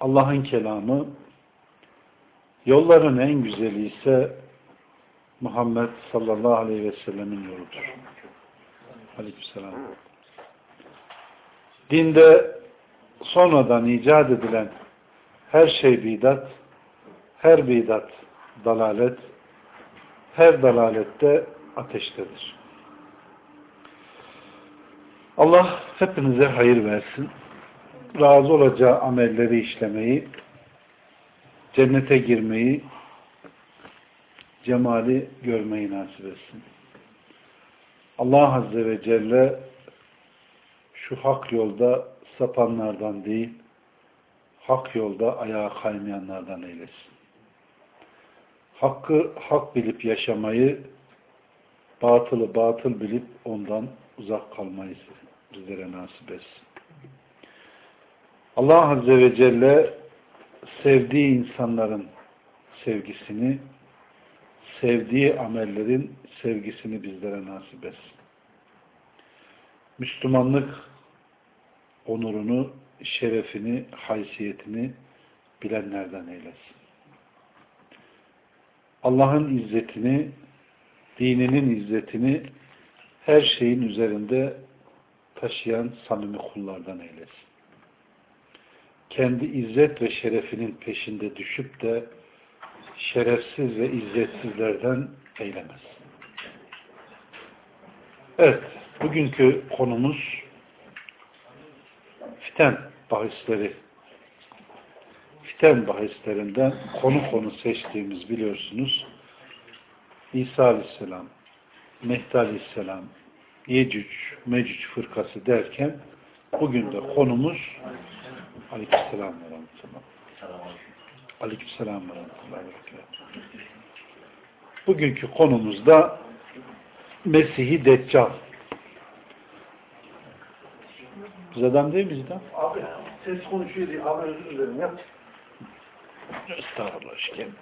Allah'ın kelamı, yolların en güzeli ise Muhammed sallallahu aleyhi ve sellemin yoludur. Aleykümselam. Dinde sonradan icat edilen her şey bidat, her bidat dalalet, her dalalette ateştedir. Allah hepinize hayır versin razı olacağı amelleri işlemeyi, cennete girmeyi, cemali görmeyi nasip etsin. Allah Azze ve Celle şu hak yolda sapanlardan değil, hak yolda ayağa kaymayanlardan eylesin. Hakkı hak bilip yaşamayı, batılı batıl bilip ondan uzak kalmayı bizlere nasip etsin. Allah Azze ve Celle sevdiği insanların sevgisini, sevdiği amellerin sevgisini bizlere nasip etsin. Müslümanlık onurunu, şerefini, haysiyetini bilenlerden eylesin. Allah'ın izzetini, dininin izzetini her şeyin üzerinde taşıyan samimi kullardan eylesin kendi izzet ve şerefinin peşinde düşüp de şerefsiz ve izzetsizlerden eylemez. Evet, bugünkü konumuz fiten bahisleri. Fiten bahislerinden konu konu seçtiğimiz biliyorsunuz İsa Aleyhisselam, Mehdi Aleyhisselam, Yecüc, Mecüc fırkası derken bugün de konumuz Aleykümselam ve rahmetullah. Aleykümselam ve rahmetullah. Bugünkü konumuzda Mesih-i Deccal. Biz adam değil miyiz de? Abi ses konuşuyor diye abi özür dilerim ya. Estağfurullah şekerim.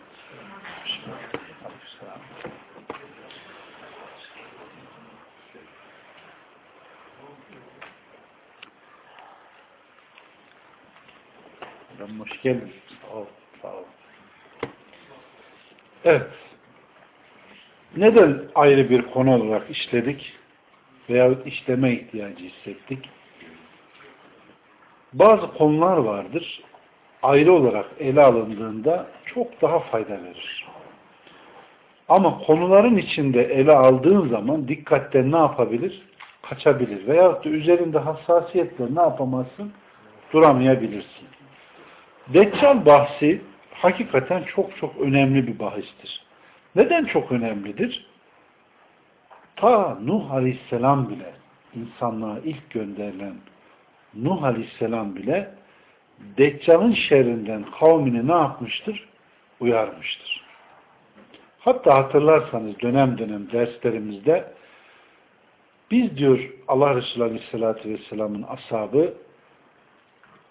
Aleykümselam. Hocam hoş geldin. Sağ sağ ol. Evet. Neden ayrı bir konu olarak işledik veya işleme ihtiyacı hissettik? Bazı konular vardır. Ayrı olarak ele alındığında çok daha fayda verir. Ama konuların içinde ele aldığın zaman dikkatten ne yapabilir? Kaçabilir. Veyahut da üzerinde hassasiyetle ne yapamazsın? Duramayabilirsin. Deccal bahsi hakikaten çok çok önemli bir bahistir. Neden çok önemlidir? Ta Nuh Aleyhisselam bile insanlığa ilk gönderilen Nuh Aleyhisselam bile Deccal'ın şerrinden kavmini ne yapmıştır? Uyarmıştır. Hatta hatırlarsanız dönem dönem derslerimizde biz diyor Allah Resulü Aleyhisselatü Vesselam'ın ashabı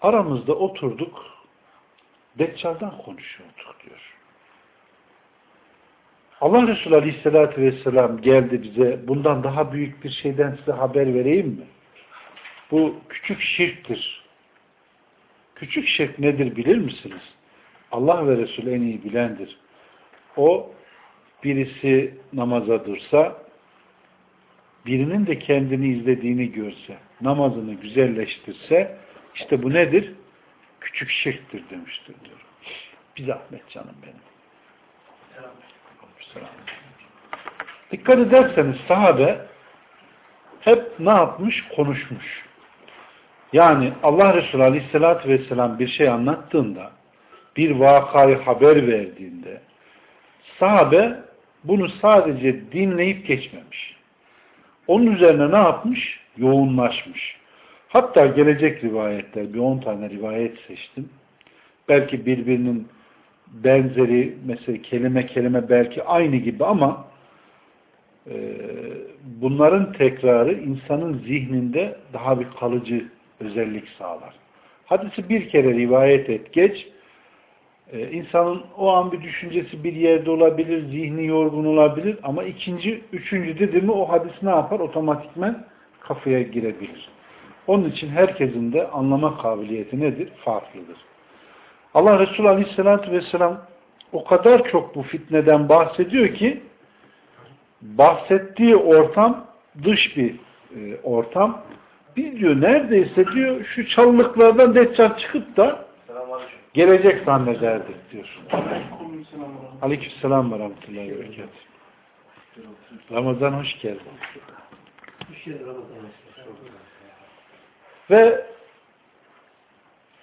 aramızda oturduk Deccal'dan konuşuyorduk diyor. Allah Resulü Aleyhisselatü Vesselam geldi bize bundan daha büyük bir şeyden size haber vereyim mi? Bu küçük şirktir. Küçük şirk nedir bilir misiniz? Allah ve Resulü en iyi bilendir. O birisi namaza dursa birinin de kendini izlediğini görse, namazını güzelleştirse işte bu nedir? Küçük şirktir demiştir diyor. Bir zahmet canım benim. Dikkat ederseniz sahabe hep ne yapmış? Konuşmuş. Yani Allah Resulü Aleyhisselatü Vesselam bir şey anlattığında, bir vakayı haber verdiğinde sahabe bunu sadece dinleyip geçmemiş. Onun üzerine ne yapmış? Yoğunlaşmış. Hatta gelecek rivayetler, bir on tane rivayet seçtim. belki birbirinin benzeri mesela kelime kelime belki aynı gibi ama e, bunların tekrarı insanın zihninde daha bir kalıcı özellik sağlar. Hadisi bir kere rivayet et geç e, insanın o an bir düşüncesi bir yerde olabilir, zihni yorgun olabilir ama ikinci, üçüncü dedi mi o hadis ne yapar? Otomatikmen kafaya girebilir. Onun için herkesin de anlama kabiliyeti nedir? Farklıdır. Allah Resulü Aleyhisselatü Vesselam o kadar çok bu fitneden bahsediyor ki bahsettiği ortam dış bir e, ortam. Biz diyor neredeyse diyor şu çalılıklardan deccal çıkıp da gelecek zannederdik diyor. Aleykümselam ve rahmetullahi ve Ramazan hoş geldin. Ve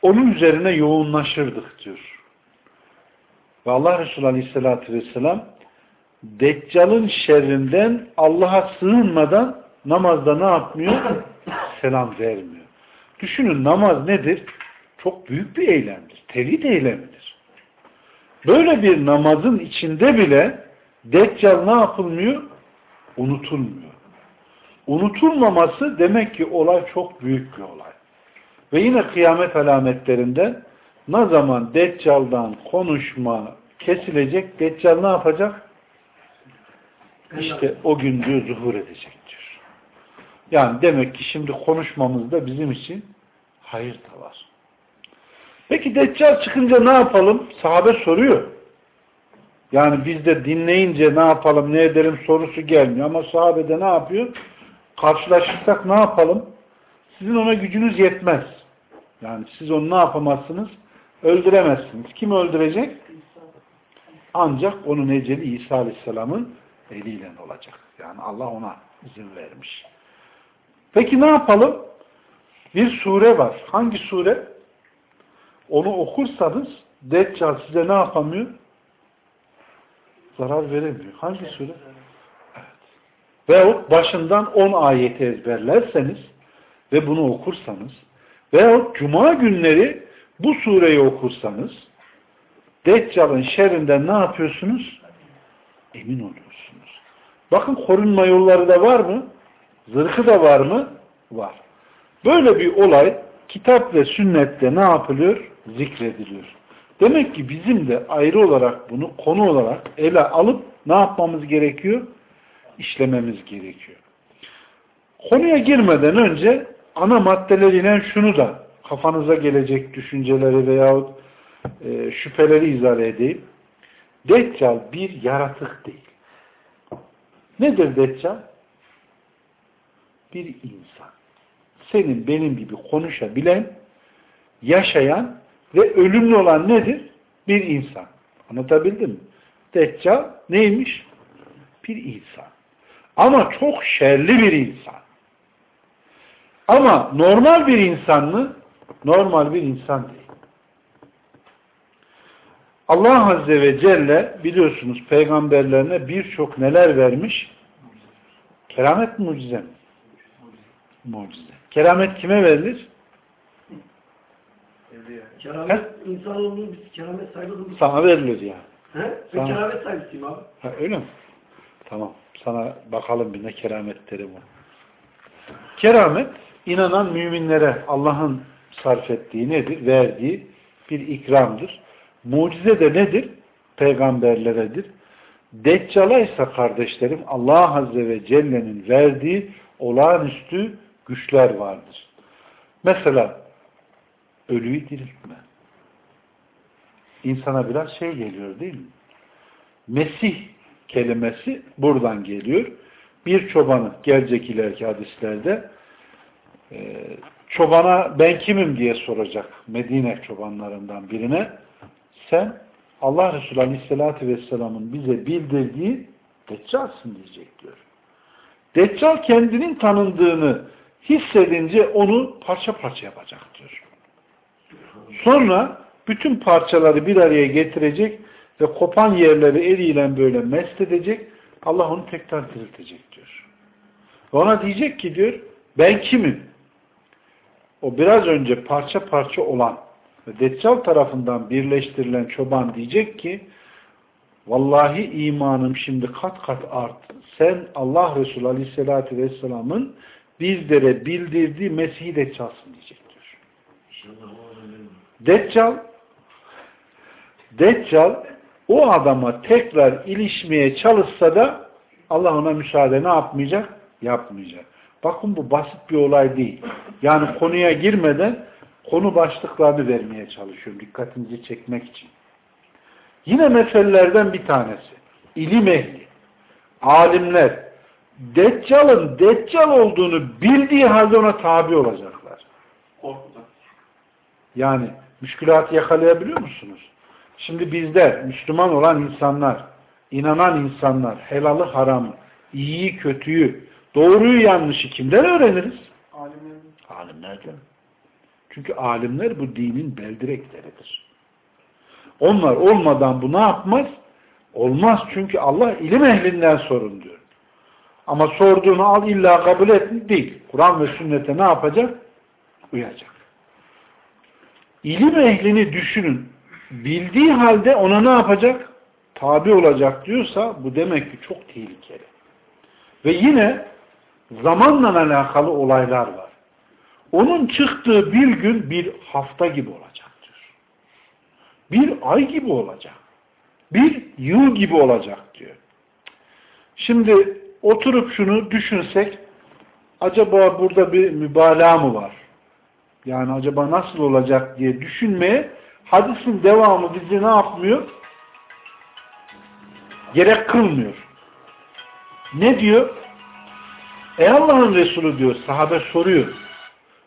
onun üzerine yoğunlaşırdık diyor. Ve Allah Resulü Aleyhisselatü Vesselam Deccal'ın şerrinden Allah'a sığınmadan namazda ne yapmıyor? Selam vermiyor. Düşünün namaz nedir? Çok büyük bir eylemdir. Tevhid eylemidir. Böyle bir namazın içinde bile Deccal ne yapılmıyor? Unutulmuyor. Unutulmaması demek ki olay çok büyük bir olay. Ve yine kıyamet alametlerinden ne zaman Deccal'dan konuşma kesilecek, Deccal ne yapacak? İşte o gün diyor zuhur edecek diyor. Yani demek ki şimdi konuşmamızda bizim için hayır da var. Peki Deccal çıkınca ne yapalım? Sahabe soruyor. Yani biz de dinleyince ne yapalım, ne edelim sorusu gelmiyor. Ama sahabede ne yapıyor? Karşılaşırsak ne yapalım? Sizin ona gücünüz yetmez. Yani siz onu ne yapamazsınız? Öldüremezsiniz. Kim öldürecek? Ancak onun eceli İsa Aleyhisselam'ın eliyle olacak. Yani Allah ona izin vermiş. Peki ne yapalım? Bir sure var. Hangi sure? Onu okursanız Deccal size ne yapamıyor? Zarar veremiyor. Hangi sure? Veyahut başından 10 ayeti ezberlerseniz ve bunu okursanız veyahut cuma günleri bu sureyi okursanız Deccal'ın şerrinden ne yapıyorsunuz? Emin oluyorsunuz. Bakın korunma yolları da var mı? Zırhı da var mı? Var. Böyle bir olay kitap ve sünnette ne yapılıyor? Zikrediliyor. Demek ki bizim de ayrı olarak bunu konu olarak ele alıp ne yapmamız gerekiyor? İşlememiz gerekiyor. Konuya girmeden önce ana maddeleriyle şunu da kafanıza gelecek düşünceleri veyahut e, şüpheleri izah edeyim. Deccal bir yaratık değil. Nedir Deccal? Bir insan. Senin benim gibi konuşabilen, yaşayan ve ölümlü olan nedir? Bir insan. Anlatabildim mi? Deccal neymiş? Bir insan. Ama çok şerli bir insan. Ama normal bir insan mı? Normal bir insan değil. Allah Azze ve Celle biliyorsunuz peygamberlerine birçok neler vermiş? Keramet mucize mi? Mucize. Keramet kime verilir? Keramet insanoğlunun biz keramet saygılı Sana verilir ya. He? Ben Sana. keramet sahibisiyim abi. Ha, öyle mi? Tamam. Sana bakalım bir ne kerametleri var. Keramet inanan müminlere Allah'ın sarf ettiği nedir? Verdiği bir ikramdır. Mucize de nedir? Peygamberleredir. Deccala ise kardeşlerim Allah Azze ve Celle'nin verdiği olağanüstü güçler vardır. Mesela ölüyü diriltme. İnsana biraz şey geliyor değil mi? Mesih kelimesi buradan geliyor. Bir çobanı gelecek ileriki hadislerde e, çobana ben kimim diye soracak Medine çobanlarından birine sen Allah Resulü Aleyhisselatü Vesselam'ın bize bildirdiği Deccal'sın diyecek diyor. Deccal kendinin tanındığını hissedince onu parça parça yapacak diyor. Sonra bütün parçaları bir araya getirecek ve kopan yerleri eliyle böyle mest edecek. Allah onu tekrar diriltecek diyor. Ve ona diyecek ki diyor ben kimim? O biraz önce parça parça olan Ve Deccal tarafından birleştirilen çoban diyecek ki vallahi imanım şimdi kat kat arttı. Sen Allah Resulü Aleyhisselatü Vesselam'ın bizlere bildirdiği Mesih'i Deccal'sın diyecek diyor. Deccal Deccal o adama tekrar ilişmeye çalışsa da Allah ona müsaade ne yapmayacak? Yapmayacak. Bakın bu basit bir olay değil. Yani konuya girmeden konu başlıklarını vermeye çalışıyorum. Dikkatinizi çekmek için. Yine meselelerden bir tanesi. İlim ehli, alimler, Deccal'ın Deccal olduğunu bildiği halde ona tabi olacaklar. Korkudan. Yani müşkülatı yakalayabiliyor musunuz? Şimdi bizler, Müslüman olan insanlar, inanan insanlar, helalı haramı, iyiyi kötüyü, doğruyu yanlışı kimden öğreniriz? Alimlerin Alimlerden. Çünkü alimler bu dinin beldirekleridir. Onlar olmadan bu ne yapmaz? Olmaz çünkü Allah ilim ehlinden sorun diyor. Ama sorduğunu al illa kabul et değil. Kur'an ve sünnete ne yapacak? Uyacak. İlim ehlini düşünün. Bildiği halde ona ne yapacak? Tabi olacak diyorsa bu demek ki çok tehlikeli. Ve yine zamanla alakalı olaylar var. Onun çıktığı bir gün bir hafta gibi olacaktır. Bir ay gibi olacak. Bir yıl gibi olacak diyor. Şimdi oturup şunu düşünsek acaba burada bir mübalağa mı var? Yani acaba nasıl olacak diye düşünmeye hadisin devamı bizi ne yapmıyor? Gerek kılmıyor. Ne diyor? Ey Allah'ın Resulü diyor, sahabe soruyor.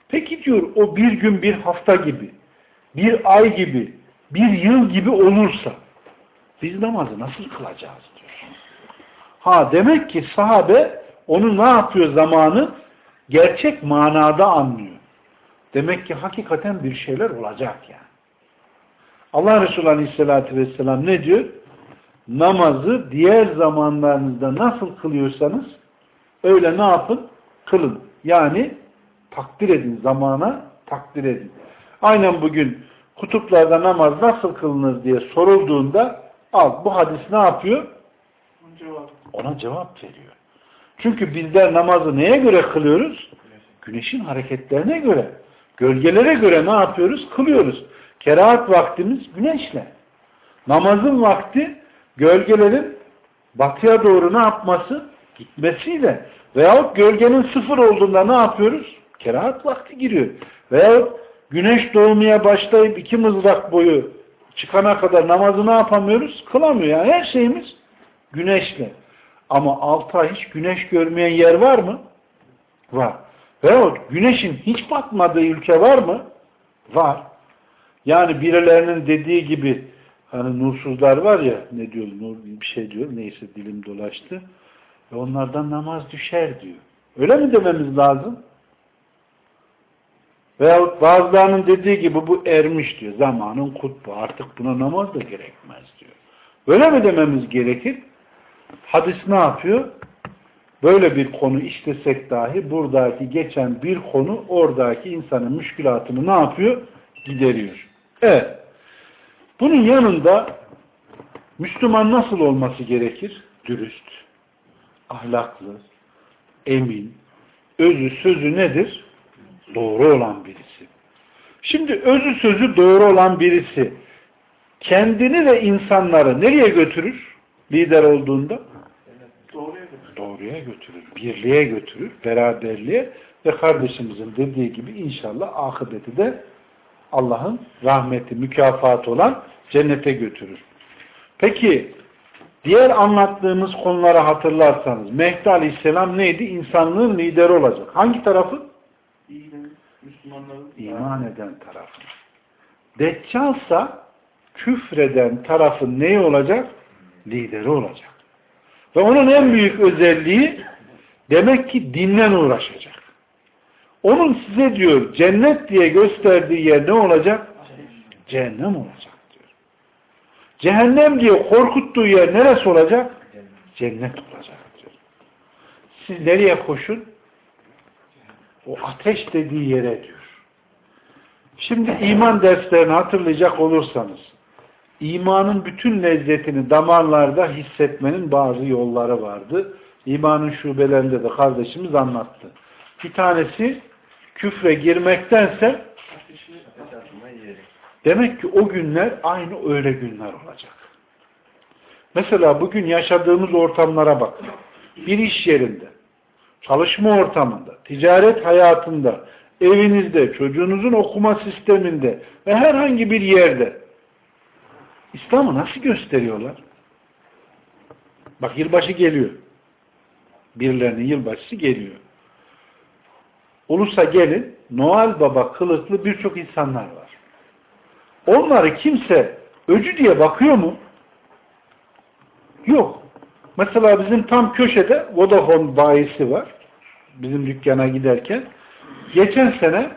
Peki diyor o bir gün bir hafta gibi, bir ay gibi, bir yıl gibi olursa biz namazı nasıl kılacağız diyor. Ha demek ki sahabe onu ne yapıyor zamanı? Gerçek manada anlıyor. Demek ki hakikaten bir şeyler olacak yani. Allah Resulü Aleyhisselatü Vesselam ne diyor? Namazı diğer zamanlarınızda nasıl kılıyorsanız öyle ne yapın? Kılın. Yani takdir edin. Zamana takdir edin. Aynen bugün kutuplarda namaz nasıl kılınır diye sorulduğunda al bu hadis ne yapıyor? Ona cevap veriyor. Çünkü bizler namazı neye göre kılıyoruz? Güneşin hareketlerine göre. Gölgelere göre ne yapıyoruz? Kılıyoruz. Kerahat vaktimiz güneşle. Namazın vakti gölgelerin batıya doğru ne yapması? Gitmesiyle. Veyahut gölgenin sıfır olduğunda ne yapıyoruz? Kerahat vakti giriyor. Veyahut güneş doğmaya başlayıp iki mızrak boyu çıkana kadar namazı ne yapamıyoruz? Kılamıyor. Yani her şeyimiz güneşle. Ama altı ay hiç güneş görmeyen yer var mı? Var. Veyahut güneşin hiç batmadığı ülke var mı? Var. Yani birilerinin dediği gibi hani nursuzlar var ya ne diyor nur bir şey diyor neyse dilim dolaştı ve onlardan namaz düşer diyor. Öyle mi dememiz lazım? Veyahut bazılarının dediği gibi bu ermiş diyor. Zamanın kutbu. Artık buna namaz da gerekmez diyor. Öyle mi dememiz gerekir? Hadis ne yapıyor? Böyle bir konu işlesek dahi buradaki geçen bir konu oradaki insanın müşkülatını ne yapıyor? Gideriyor. Evet. Bunun yanında Müslüman nasıl olması gerekir? Dürüst, ahlaklı, emin, özü sözü nedir? Doğru olan birisi. Şimdi özü sözü doğru olan birisi kendini ve insanları nereye götürür? Lider olduğunda? Doğruya götür. Doğruya götürür, birliğe götürür, beraberliğe ve kardeşimizin dediği gibi inşallah akıbeti de Allah'ın rahmeti, mükafatı olan cennete götürür. Peki diğer anlattığımız konuları hatırlarsanız Mehdi Aleyhisselam neydi? İnsanlığın lideri olacak. Hangi tarafı? İman eden tarafı. Deccalsa küfreden tarafın neyi olacak? Lideri olacak. Ve onun en büyük özelliği demek ki dinle uğraşacak. Onun size diyor cennet diye gösterdiği yer ne olacak? Cehennem olacak diyor. Cehennem diye korkuttuğu yer neresi olacak? Cennet olacak diyor. Siz nereye koşun? O ateş dediği yere diyor. Şimdi iman derslerini hatırlayacak olursanız, imanın bütün lezzetini damarlarda hissetmenin bazı yolları vardı. İmanın şubelerinde de kardeşimiz anlattı. Bir tanesi küfre girmektense demek ki o günler aynı öyle günler olacak. Mesela bugün yaşadığımız ortamlara bak. Bir iş yerinde, çalışma ortamında, ticaret hayatında, evinizde, çocuğunuzun okuma sisteminde ve herhangi bir yerde İslam'ı nasıl gösteriyorlar? Bak yılbaşı geliyor. Birilerinin yılbaşısı geliyor. Ulusa gelin, Noel Baba kılıklı birçok insanlar var. Onları kimse öcü diye bakıyor mu? Yok. Mesela bizim tam köşede Vodafone bayisi var. Bizim dükkana giderken. Geçen sene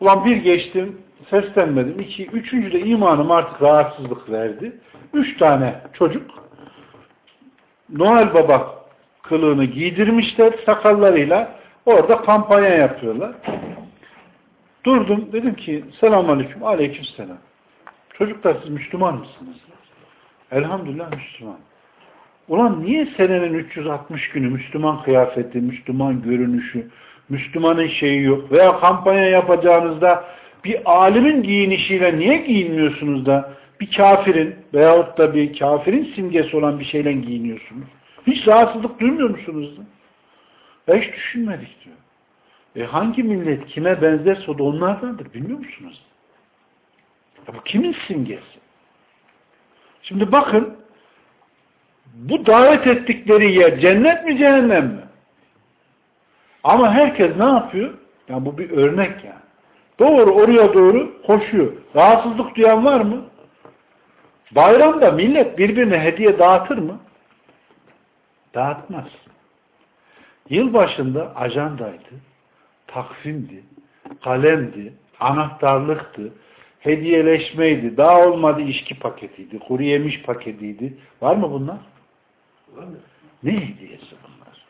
ulan bir geçtim seslenmedim. İki, üçüncü de imanım artık rahatsızlık verdi. Üç tane çocuk Noel Baba kılığını giydirmişler sakallarıyla orada kampanya yapıyorlar. Durdum dedim ki selamünaleyküm aleyküm selam. Çocuklar siz Müslüman mısınız? Elhamdülillah Müslüman. Ulan niye senenin 360 günü Müslüman kıyafeti, Müslüman görünüşü, Müslümanın şeyi yok veya kampanya yapacağınızda bir alimin giyinişiyle niye giyinmiyorsunuz da bir kafirin veyahut da bir kafirin simgesi olan bir şeyle giyiniyorsunuz? Hiç rahatsızlık duymuyor musunuz da? Ya hiç düşünmedik diyor. E hangi millet kime benzerse o da onlardandır bilmiyor musunuz? Ya bu kimin simgesi? Şimdi bakın bu davet ettikleri yer cennet mi cehennem mi? Ama herkes ne yapıyor? Yani bu bir örnek yani. Doğru oraya doğru koşuyor. Rahatsızlık duyan var mı? Bayramda millet birbirine hediye dağıtır mı? Dağıtmaz. Yılbaşında ajandaydı, takvimdi, kalemdi, anahtarlıktı, hediyeleşmeydi, daha olmadı içki paketiydi, kuru yemiş paketiydi. Var mı bunlar? Var mı? Ne hediyesi bunlar?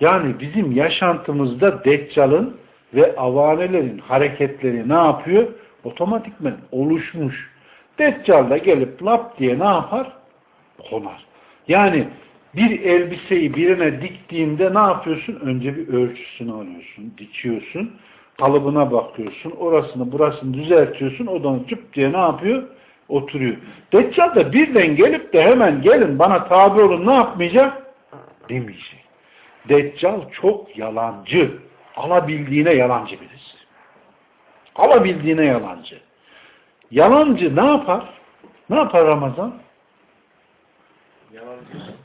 Yani bizim yaşantımızda Deccal'ın ve avanelerin hareketleri ne yapıyor? Otomatikmen oluşmuş. Deccal da gelip lap diye ne yapar? Konar. Yani bir elbiseyi birine diktiğinde ne yapıyorsun? Önce bir ölçüsünü alıyorsun, dikiyorsun, kalıbına bakıyorsun, orasını burasını düzeltiyorsun, odanı cıp diye ne yapıyor? Oturuyor. Deccal da birden gelip de hemen gelin bana tabi olun ne yapmayacak? Demeyecek. Deccal çok yalancı. Alabildiğine yalancı birisi. Alabildiğine yalancı. Yalancı ne yapar? Ne yapar Ramazan?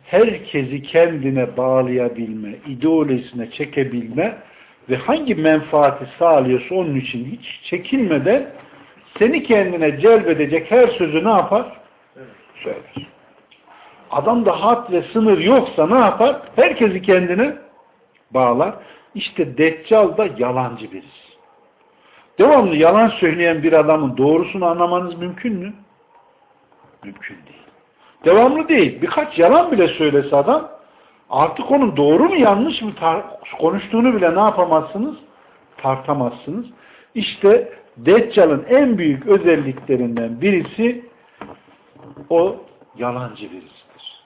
Herkesi kendine bağlayabilme, ideolojisine çekebilme ve hangi menfaati sağlıyorsa onun için hiç çekinmeden seni kendine celbedecek her sözü ne yapar? Söyler. Adamda hat ve sınır yoksa ne yapar? Herkesi kendine bağlar. İşte Deccal da yalancı birisi. Devamlı yalan söyleyen bir adamın doğrusunu anlamanız mümkün mü? Mümkün değil. Devamlı değil. Birkaç yalan bile söylese adam artık onun doğru mu yanlış mı konuştuğunu bile ne yapamazsınız? Tartamazsınız. İşte Deccal'ın en büyük özelliklerinden birisi o yalancı birisidir.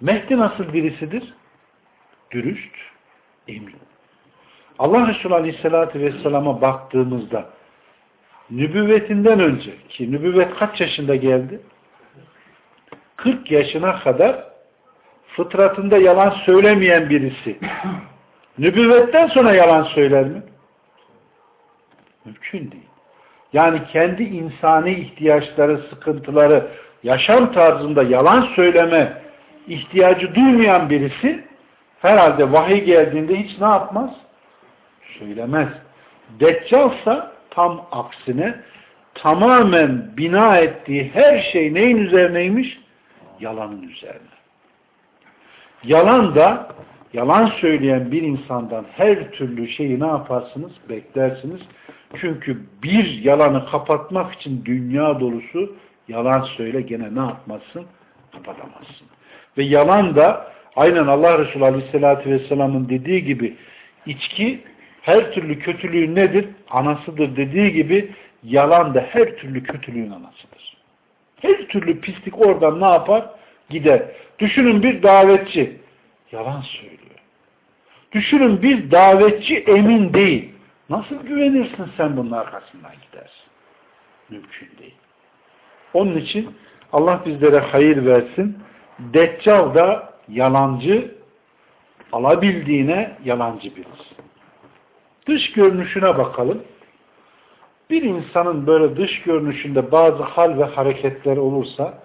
Mehdi nasıl birisidir? Dürüst, emin. Allah Resulü Aleyhisselatü Vesselam'a baktığımızda nübüvvetinden önce ki nübüvvet kaç yaşında geldi? 40 yaşına kadar fıtratında yalan söylemeyen birisi nübüvvetten sonra yalan söyler mi? Mümkün değil. Yani kendi insani ihtiyaçları, sıkıntıları, yaşam tarzında yalan söyleme ihtiyacı duymayan birisi herhalde vahiy geldiğinde hiç ne yapmaz? Söylemez. Deccalsa tam aksine tamamen bina ettiği her şey neyin üzerineymiş? Yalanın üzerine. Yalan da yalan söyleyen bir insandan her türlü şeyi ne yaparsınız? Beklersiniz. Çünkü bir yalanı kapatmak için dünya dolusu yalan söyle gene ne yapmazsın? Kapatamazsın. Ve yalan da aynen Allah Resulü Aleyhisselatü Vesselam'ın dediği gibi içki Her türlü kötülüğün nedir? Anasıdır dediği gibi yalan da her türlü kötülüğün anasıdır. Her türlü pislik oradan ne yapar? Gider. Düşünün bir davetçi yalan söylüyor. Düşünün bir davetçi emin değil. Nasıl güvenirsin sen bunun arkasından gidersin? Mümkün değil. Onun için Allah bizlere hayır versin. Deccal da yalancı, alabildiğine yalancı birisi. Dış görünüşüne bakalım. Bir insanın böyle dış görünüşünde bazı hal ve hareketler olursa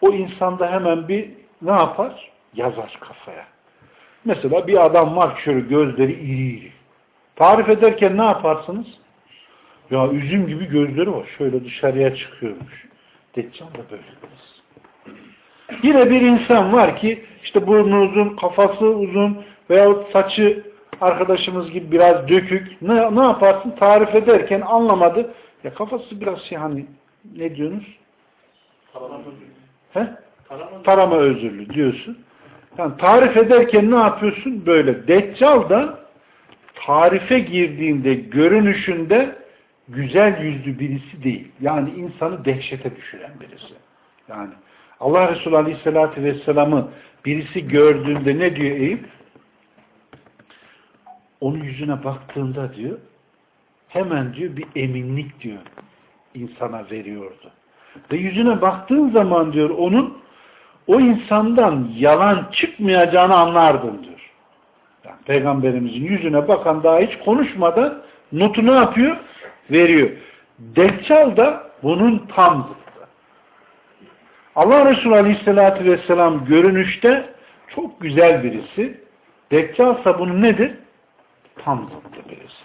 o insanda hemen bir ne yapar? Yazar kafaya. Mesela bir adam var şöyle gözleri iri iri. Tarif ederken ne yaparsınız? Ya üzüm gibi gözleri var. Şöyle dışarıya çıkıyormuş. Deccal da böyle. Yine bir insan var ki işte burnu uzun, kafası uzun veyahut saçı arkadaşımız gibi biraz dökük. Ne, ne yaparsın? Tarif ederken anlamadı. Ya kafası biraz şey hani ne diyorsunuz? Tarama He? Tarama Tarama özürlü diyorsun. Yani tarif ederken ne yapıyorsun? Böyle. Deccal da tarife girdiğinde görünüşünde güzel yüzlü birisi değil. Yani insanı dehşete düşüren birisi. Yani Allah Resulü Aleyhisselatü Vesselam'ı birisi gördüğünde ne diyor Eyüp? Onun yüzüne baktığında diyor hemen diyor bir eminlik diyor insana veriyordu. Ve yüzüne baktığın zaman diyor onun o insandan yalan çıkmayacağını anlardın diyor. Yani Peygamberimizin yüzüne bakan daha hiç konuşmadan notu ne yapıyor? Veriyor. Deccal da bunun tam zıttı. Allah Resulü Aleyhisselatü Vesselam görünüşte çok güzel birisi. Deccal ise bunun nedir? Tam zıttı birisi.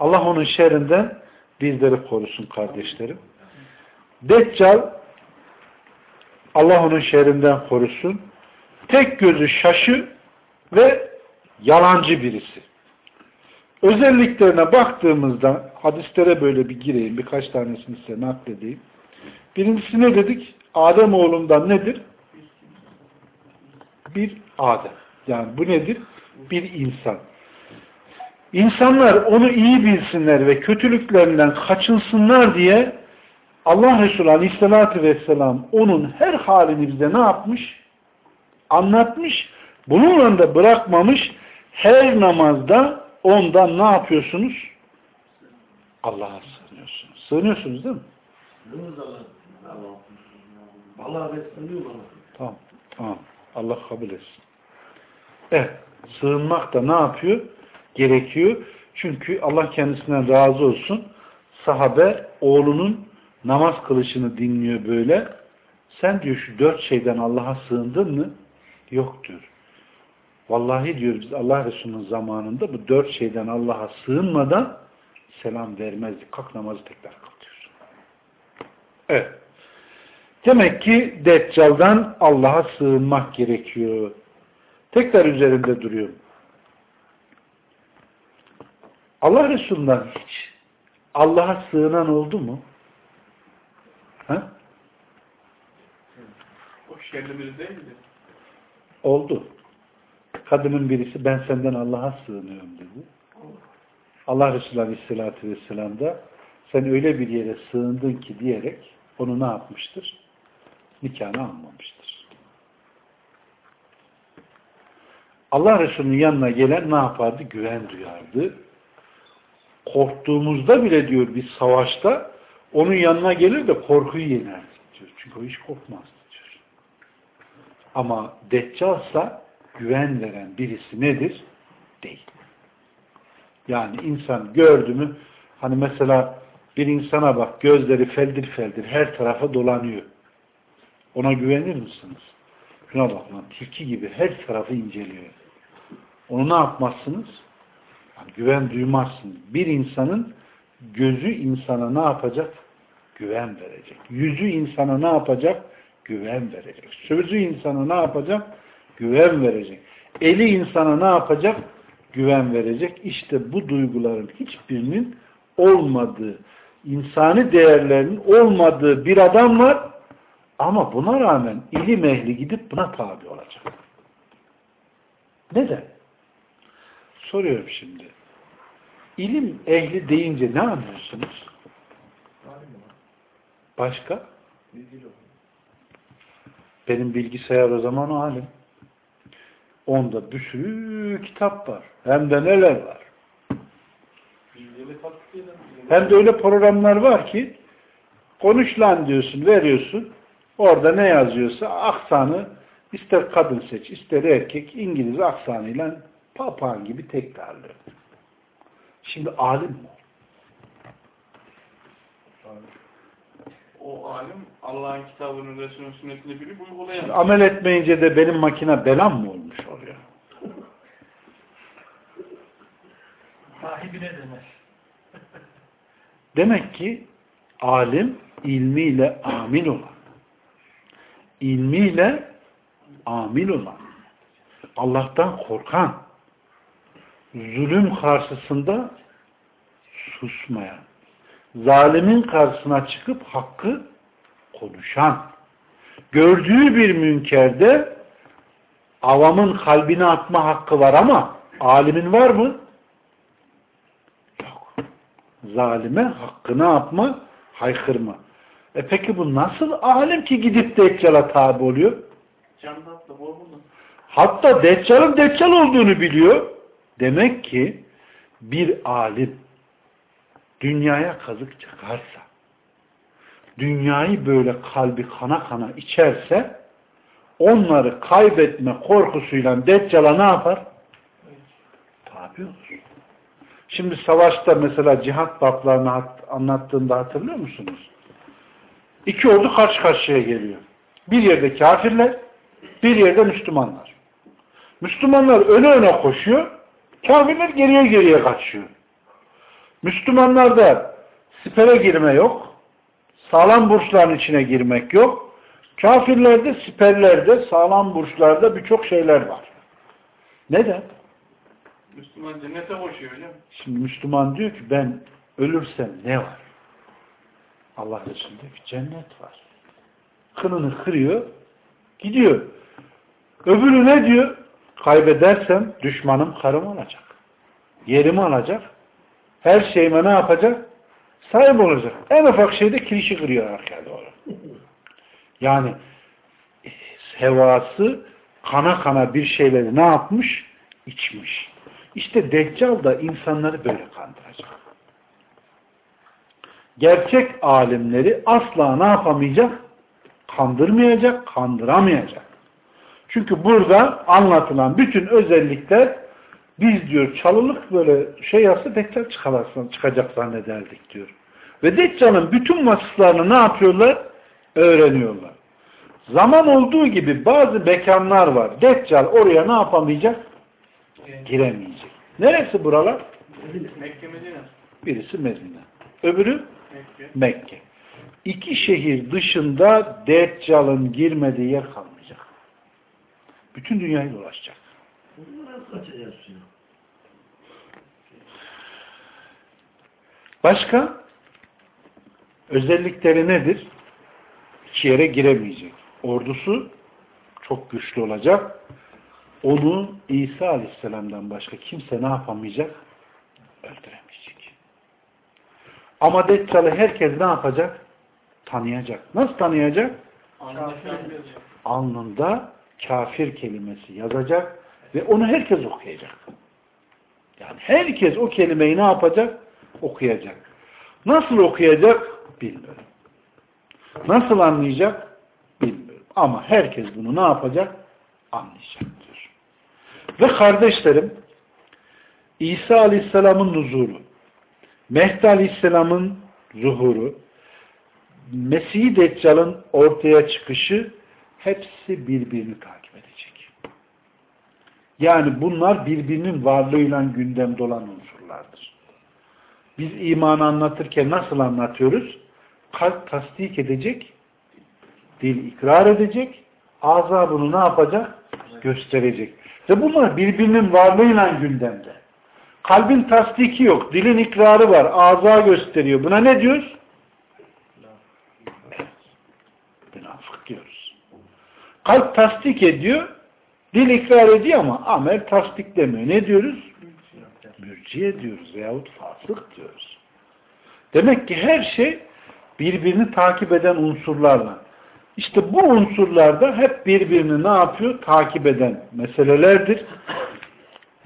Allah onun şerrinden bizleri korusun kardeşlerim. Deccal Allah onun şerrinden korusun. Tek gözü şaşı ve yalancı birisi. Özelliklerine baktığımızda hadislere böyle bir gireyim. Birkaç tanesini size nakledeyim. Birincisi ne dedik? Adem oğlundan nedir? Bir Adem. Yani bu nedir? Bir insan. İnsanlar onu iyi bilsinler ve kötülüklerinden kaçınsınlar diye Allah Resulü Aleyhisselatü Vesselam onun her halini bize ne yapmış? Anlatmış. Bununla da bırakmamış. Her namazda ondan ne yapıyorsunuz? Allah'a sığınıyorsunuz. Sığınıyorsunuz değil mi? Ben sanıyorum ama. Tamam. Tamam. Allah kabul etsin. Evet. Sığınmak da ne yapıyor? Gerekiyor. Çünkü Allah kendisinden razı olsun. Sahabe oğlunun namaz kılışını dinliyor böyle. Sen diyor şu dört şeyden Allah'a sığındın mı? Yok diyor. Vallahi diyor biz Allah Resulü'nün zamanında bu dört şeyden Allah'a sığınmadan selam vermezdik. Kalk namazı tekrar kıl diyor. Evet. Demek ki Deccal'dan Allah'a sığınmak gerekiyor. Tekrar üzerinde duruyorum. Allah Resulü'nden hiç Allah'a sığınan oldu mu? Ha? O şerli biri değil miydi? Oldu. Kadının birisi ben senden Allah'a sığınıyorum dedi. Allah Resulü Aleyhisselatü Vesselam da sen öyle bir yere sığındın ki diyerek onu ne yapmıştır? Nikahını almamıştır. Allah Resulü'nün yanına gelen ne yapardı? Güven duyardı. Korktuğumuzda bile diyor bir savaşta onun yanına gelir de korkuyu yenerdi diyor. Çünkü o hiç korkmazdı diyor. Ama Deccalsa güven veren birisi nedir? Değil. Yani insan gördü mü hani mesela bir insana bak gözleri feldir feldir her tarafa dolanıyor. Ona güvenir misiniz? Şuna bak lan tilki gibi her tarafı inceliyor. Onu ne yapmazsınız? Güven duymazsınız. Bir insanın gözü insana ne yapacak? Güven verecek. Yüzü insana ne yapacak? Güven verecek. Sözü insana ne yapacak? Güven verecek. Eli insana ne yapacak? Güven verecek. İşte bu duyguların hiçbirinin olmadığı, insani değerlerinin olmadığı bir adam var ama buna rağmen ilim ehli gidip buna tabi olacak. Neden? Soruyorum şimdi. İlim ehli deyince ne anlıyorsunuz? Başka? Benim bilgisayar o zaman o halim. Onda bir sürü kitap var. Hem de neler var. Hem de öyle programlar var ki konuş lan diyorsun, veriyorsun. Orada ne yazıyorsa aksanı ister kadın seç, ister erkek İngiliz aksanıyla papağan gibi tekrarlıyor. Şimdi alim mi? O alim Allah'ın kitabını, Resulünün sünnetini bilip uygulayan. Amel etmeyince de benim makine belam mı olmuş oluyor? Sahibine demez. Demek ki alim ilmiyle amil olan. İlmiyle amil olan. Allah'tan korkan. Zulüm karşısında susmayan. Zalimin karşısına çıkıp hakkı konuşan. Gördüğü bir münkerde avamın kalbine atma hakkı var ama alimin var mı? Yok. Zalime hakkını atma, haykırma. E peki bu nasıl alim ki gidip Deccal'a tabi oluyor? Hatta Deccal'ın Deccal olduğunu biliyor. Demek ki bir alim dünyaya kazık çıkarsa, dünyayı böyle kalbi kana kana içerse, onları kaybetme korkusuyla Deccal'a ne yapar? Tabi olur. Şimdi savaşta mesela cihat bablarını anlattığında hatırlıyor musunuz? İki ordu karşı karşıya geliyor. Bir yerde kafirler, bir yerde Müslümanlar. Müslümanlar öne öne koşuyor, kafirler geriye geriye kaçıyor. Müslümanlarda sipere girme yok, sağlam burçların içine girmek yok. Kafirlerde, siperlerde, sağlam burçlarda birçok şeyler var. Neden? Müslüman cennete koşuyor hocam. Şimdi Müslüman diyor ki ben ölürsem ne var? Allah Resulü diyor ki cennet var. Kınını kırıyor, gidiyor. Öbürü ne diyor? Kaybedersem düşmanım karım olacak. Yerimi alacak. Her şeyime ne yapacak? Sahip olacak. En ufak şeyde kirişi kırıyor arkaya doğru. Yani hevası kana kana bir şeyleri ne yapmış? İçmiş. İşte Deccal da insanları böyle kandıracak. Gerçek alimleri asla ne yapamayacak? Kandırmayacak, kandıramayacak. Çünkü burada anlatılan bütün özellikler biz diyor çalılık böyle şey yapsa Deccal çıkarsın, çıkacak zannederdik diyor. Ve Deccal'ın bütün vasıflarını ne yapıyorlar? Öğreniyorlar. Zaman olduğu gibi bazı mekanlar var. Deccal oraya ne yapamayacak? Giremeyecek. Neresi buralar? Mekke Medine. Birisi Medine. Öbürü Mekke. Mekke. İki şehir dışında Deccal'ın girmediği yer kalmayacak. Bütün dünyayı dolaşacak. Başka? Özellikleri nedir? İki yere giremeyecek. Ordusu çok güçlü olacak. Onu İsa Aleyhisselam'dan başka kimse ne yapamayacak? Öldüremeyecek. Ama Deccal'ı herkes ne yapacak? Tanıyacak. Nasıl tanıyacak? Alnında kafir kelimesi yazacak ve onu herkes okuyacak. Yani herkes o kelimeyi ne yapacak? Okuyacak. Nasıl okuyacak? Bilmiyorum. Nasıl anlayacak? Bilmiyorum. Ama herkes bunu ne yapacak? Anlayacak diyor. Ve kardeşlerim İsa Aleyhisselam'ın nuzulu, Mehdi Aleyhisselam'ın zuhuru, Mesih Deccal'ın ortaya çıkışı hepsi birbirini takip edecek. Yani bunlar birbirinin varlığıyla gündemde olan unsurlardır. Biz imanı anlatırken nasıl anlatıyoruz? Kalp tasdik edecek, dil ikrar edecek, ağza bunu ne yapacak? Gösterecek. Ve bunlar birbirinin varlığıyla gündemde. Kalbin tasdiki yok, dilin ikrarı var, ağza gösteriyor. Buna ne diyoruz? Münafık diyoruz. Kalp tasdik ediyor, dil ikrar ediyor ama amel tasdik demiyor. Ne diyoruz? Mürciye. diyoruz veyahut fasık diyoruz. Demek ki her şey birbirini takip eden unsurlarla. İşte bu unsurlarda hep birbirini ne yapıyor? Takip eden meselelerdir.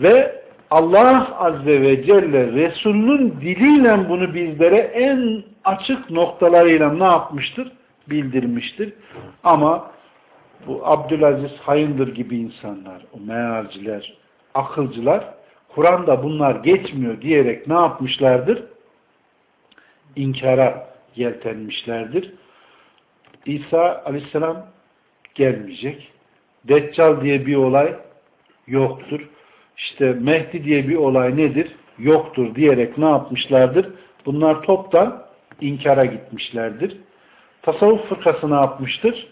Ve Allah Azze ve Celle Resulünün diliyle bunu bizlere en açık noktalarıyla ne yapmıştır? Bildirmiştir. Ama bu Abdülaziz Hayındır gibi insanlar, o mealciler, akılcılar, Kur'an'da bunlar geçmiyor diyerek ne yapmışlardır? İnkara yeltenmişlerdir. İsa aleyhisselam gelmeyecek. Deccal diye bir olay yoktur. İşte Mehdi diye bir olay nedir? Yoktur diyerek ne yapmışlardır? Bunlar toptan inkara gitmişlerdir. Tasavvuf fırkası ne yapmıştır?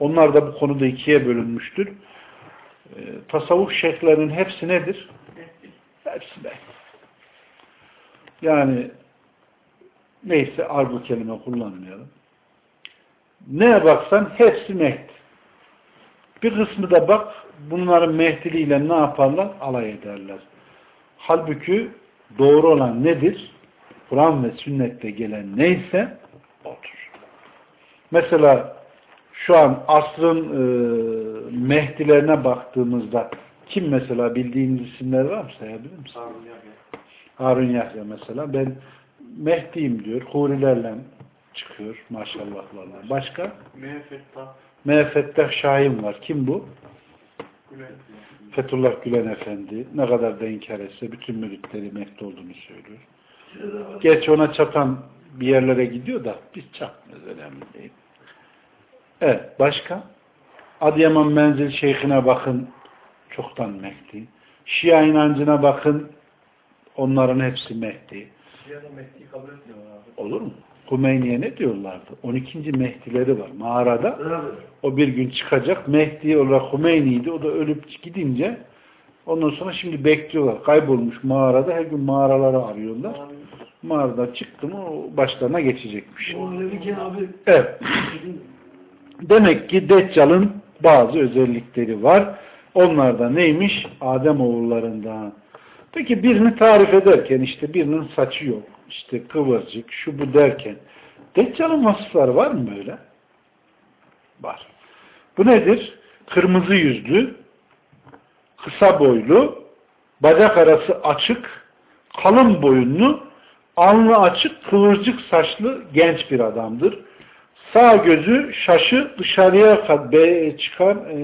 Onlar da bu konuda ikiye bölünmüştür. Ee, tasavvuf şeyhlerinin hepsi nedir? Hepsi de. Yani neyse argo kelime kullanmayalım. Neye baksan hepsi Mehdi. Bir kısmı da bak bunların Mehdiliğiyle ne yaparlar? Alay ederler. Halbuki doğru olan nedir? Kur'an ve sünnette gelen neyse odur. Mesela şu an asrın e, Mehdilerine baktığımızda kim mesela bildiğiniz isimler var mı sayabilir misin? Harun Yahya. Harun Yahya mesela. Ben Mehdi'yim diyor. Hurilerle çıkıyor maşallahlarla. Başka? Mehfettah Mehfettah Şahin var. Kim bu? Gülen. Fethullah Gülen Efendi. Ne kadar da inkar etse bütün müritleri Mehdi olduğunu söylüyor. Geç ona çatan bir yerlere gidiyor da biz çatmıyoruz önemli değil. Evet. Başka? Adıyaman Menzil Şeyhine bakın. Çoktan Mehdi. Şia inancına bakın. Onların hepsi Mehdi. Şia'da Mehdi'yi kabul etmiyorlar abi. Olur mu? Hümeyni'ye ne diyorlardı? 12. Mehdileri var mağarada. Evet. O bir gün çıkacak. Mehdi olarak Hümeyni'ydi. O da ölüp gidince ondan sonra şimdi bekliyorlar. Kaybolmuş mağarada. Her gün mağaraları arıyorlar. Mağarada çıktı mı başlarına geçecekmiş. O öyleyken abi Evet. Demek ki Deccal'ın bazı özellikleri var. Onlar da neymiş? Adem oğullarından. Peki birini tarif ederken işte birinin saçı yok. işte kıvırcık, şu bu derken Deccal'ın vasıfları var mı böyle? Var. Bu nedir? Kırmızı yüzlü, kısa boylu, bacak arası açık, kalın boyunlu, alnı açık, kıvırcık saçlı genç bir adamdır. Sağ gözü şaşı dışarıya çıkan e,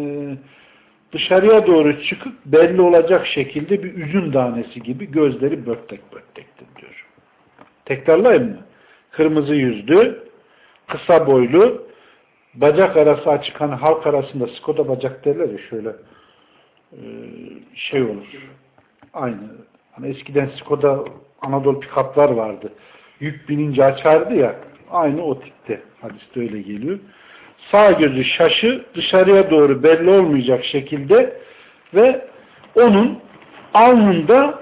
dışarıya doğru çıkıp belli olacak şekilde bir üzüm tanesi gibi gözleri börtek börtektir diyor. Tekrarlayayım mı? Kırmızı yüzlü, kısa boylu, bacak arası açık hani halk arasında Skoda bacak derler ya şöyle e, şey olur. Aynı. Hani eskiden Skoda Anadolu pikaplar vardı. Yük binince açardı ya. Aynı o tipte. Hadiste öyle geliyor. Sağ gözü şaşı dışarıya doğru belli olmayacak şekilde ve onun alnında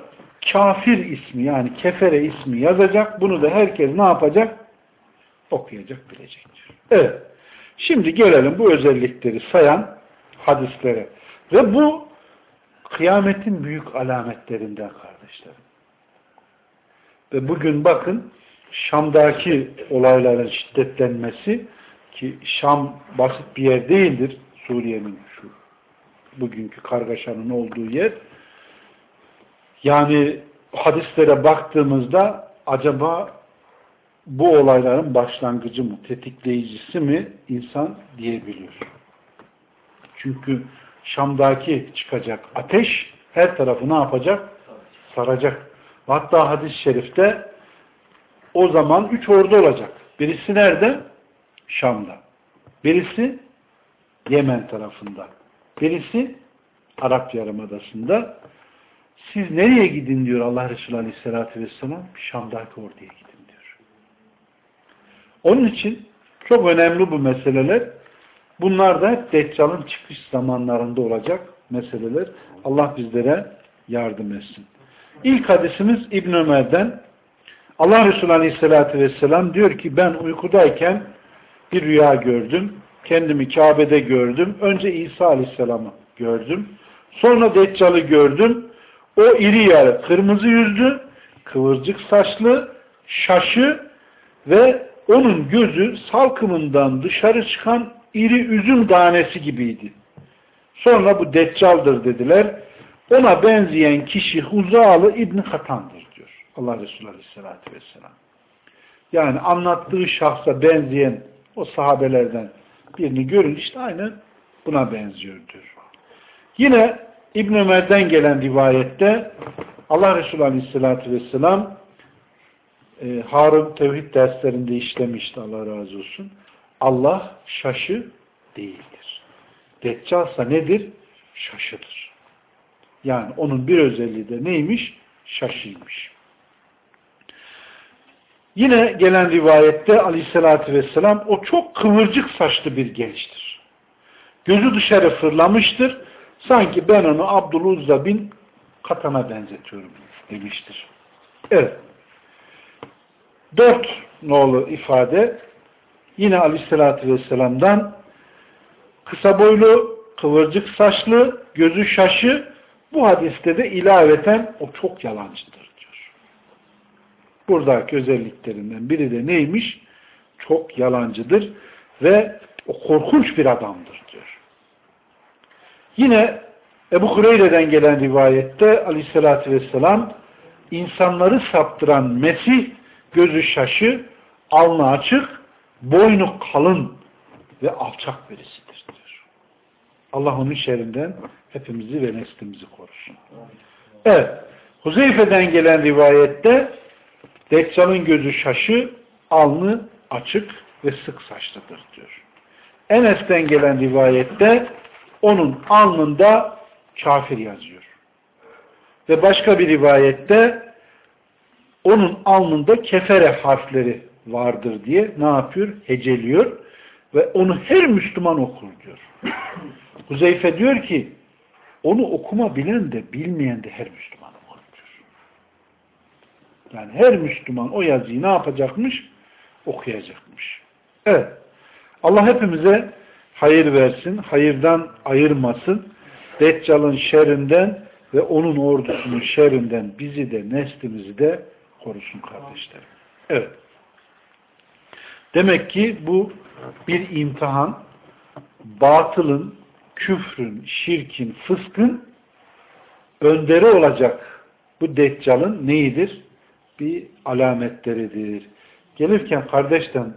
kafir ismi yani kefere ismi yazacak. Bunu da herkes ne yapacak? Okuyacak, bilecektir. Evet. Şimdi gelelim bu özellikleri sayan hadislere. Ve bu kıyametin büyük alametlerinden kardeşlerim. Ve bugün bakın Şam'daki olayların şiddetlenmesi ki Şam basit bir yer değildir. Suriye'nin şu bugünkü kargaşanın olduğu yer. Yani hadislere baktığımızda acaba bu olayların başlangıcı mı, tetikleyicisi mi insan diyebiliyor. Çünkü Şam'daki çıkacak ateş her tarafı ne yapacak? Saracak. Hatta hadis-i şerifte o zaman üç ordu olacak. Birisi nerede? Şam'da. Birisi Yemen tarafında. Birisi Arap Yarımadası'nda. Siz nereye gidin diyor Allah Resulü Aleyhisselatü Vesselam? Şam'daki orduya gidin diyor. Onun için çok önemli bu meseleler. Bunlar da hep Deccal'ın çıkış zamanlarında olacak meseleler. Allah bizlere yardım etsin. İlk hadisimiz İbn Ömer'den. Allah Resulü Aleyhisselatü Vesselam diyor ki ben uykudayken bir rüya gördüm. Kendimi Kabe'de gördüm. Önce İsa Aleyhisselam'ı gördüm. Sonra Deccal'ı gördüm. O iri yarı kırmızı yüzlü, kıvırcık saçlı, şaşı ve onun gözü salkımından dışarı çıkan iri üzüm tanesi gibiydi. Sonra bu deccaldır dediler. Ona benzeyen kişi Huzalı İbni Katan'dır diyor. Allah Resulü Aleyhisselatü Vesselam. Yani anlattığı şahsa benzeyen o sahabelerden birini görün işte aynı buna benziyor diyor. Yine İbn Ömer'den gelen rivayette Allah Resulü Aleyhisselatü Vesselam e, Harun Tevhid derslerinde işlemişti Allah razı olsun. Allah şaşı değildir. Deccalsa nedir? Şaşıdır. Yani onun bir özelliği de neymiş? Şaşıymış. Yine gelen rivayette aleyhissalatü vesselam o çok kıvırcık saçlı bir gençtir. Gözü dışarı fırlamıştır. Sanki ben onu Abdüluzza bin Katan'a benzetiyorum demiştir. Evet. Dört nolu ifade yine aleyhissalatü vesselam'dan kısa boylu, kıvırcık saçlı, gözü şaşı bu hadiste de ilaveten o çok yalancıdır. Buradaki özelliklerinden biri de neymiş? Çok yalancıdır ve o korkunç bir adamdır diyor. Yine Ebu Hureyre'den gelen rivayette aleyhissalatü vesselam insanları saptıran Mesih gözü şaşı, alnı açık, boynu kalın ve alçak birisidir diyor. Allah onun şerrinden hepimizi ve neslimizi korusun. Evet. Huzeyfe'den gelen rivayette Deccal'ın gözü şaşı, alnı açık ve sık saçlıdır diyor. Enes'ten gelen rivayette onun alnında kafir yazıyor. Ve başka bir rivayette onun alnında kefere harfleri vardır diye ne yapıyor? Heceliyor ve onu her Müslüman okur diyor. Huzeyfe diyor ki onu okuma bilen de bilmeyen de her Müslüman. Yani her Müslüman o yazıyı ne yapacakmış? Okuyacakmış. Evet. Allah hepimize hayır versin, hayırdan ayırmasın, Deccal'ın şerrinden ve onun ordusunun şerrinden bizi de neslimizi de korusun kardeşlerim. Evet. Demek ki bu bir imtihan, batılın, küfrün, şirkin, fıskın önderi olacak bu deccalın neyidir? Bir alametleridir. Gelirken kardeşten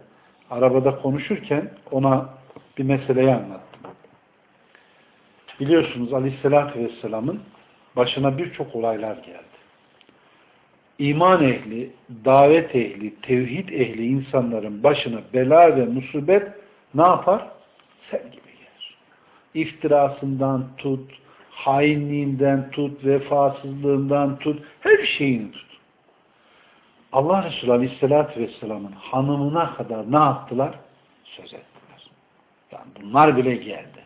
arabada konuşurken ona bir meseleyi anlattım. Biliyorsunuz Aleyhisselatü Vesselam'ın başına birçok olaylar geldi. İman ehli, davet ehli, tevhid ehli insanların başına bela ve musibet ne yapar? Sen gibi gelir. İftirasından tut, hainliğinden tut, vefasızlığından tut, her şeyini tut. Allah Resulü Aleyhisselatü Vesselam'ın hanımına kadar ne yaptılar? Söz ettiler. Yani bunlar bile geldi.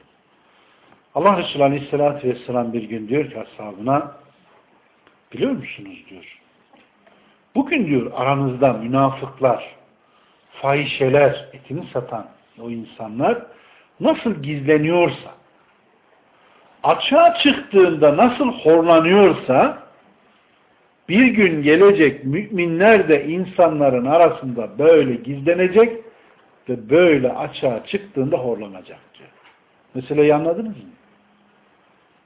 Allah Resulü Aleyhisselatü Vesselam bir gün diyor ki ashabına biliyor musunuz diyor. Bugün diyor aranızda münafıklar, fahişeler, etini satan o insanlar nasıl gizleniyorsa, açığa çıktığında nasıl horlanıyorsa, bir gün gelecek müminler de insanların arasında böyle gizlenecek ve böyle açığa çıktığında horlanacak diyor. Meseleyi anladınız mı?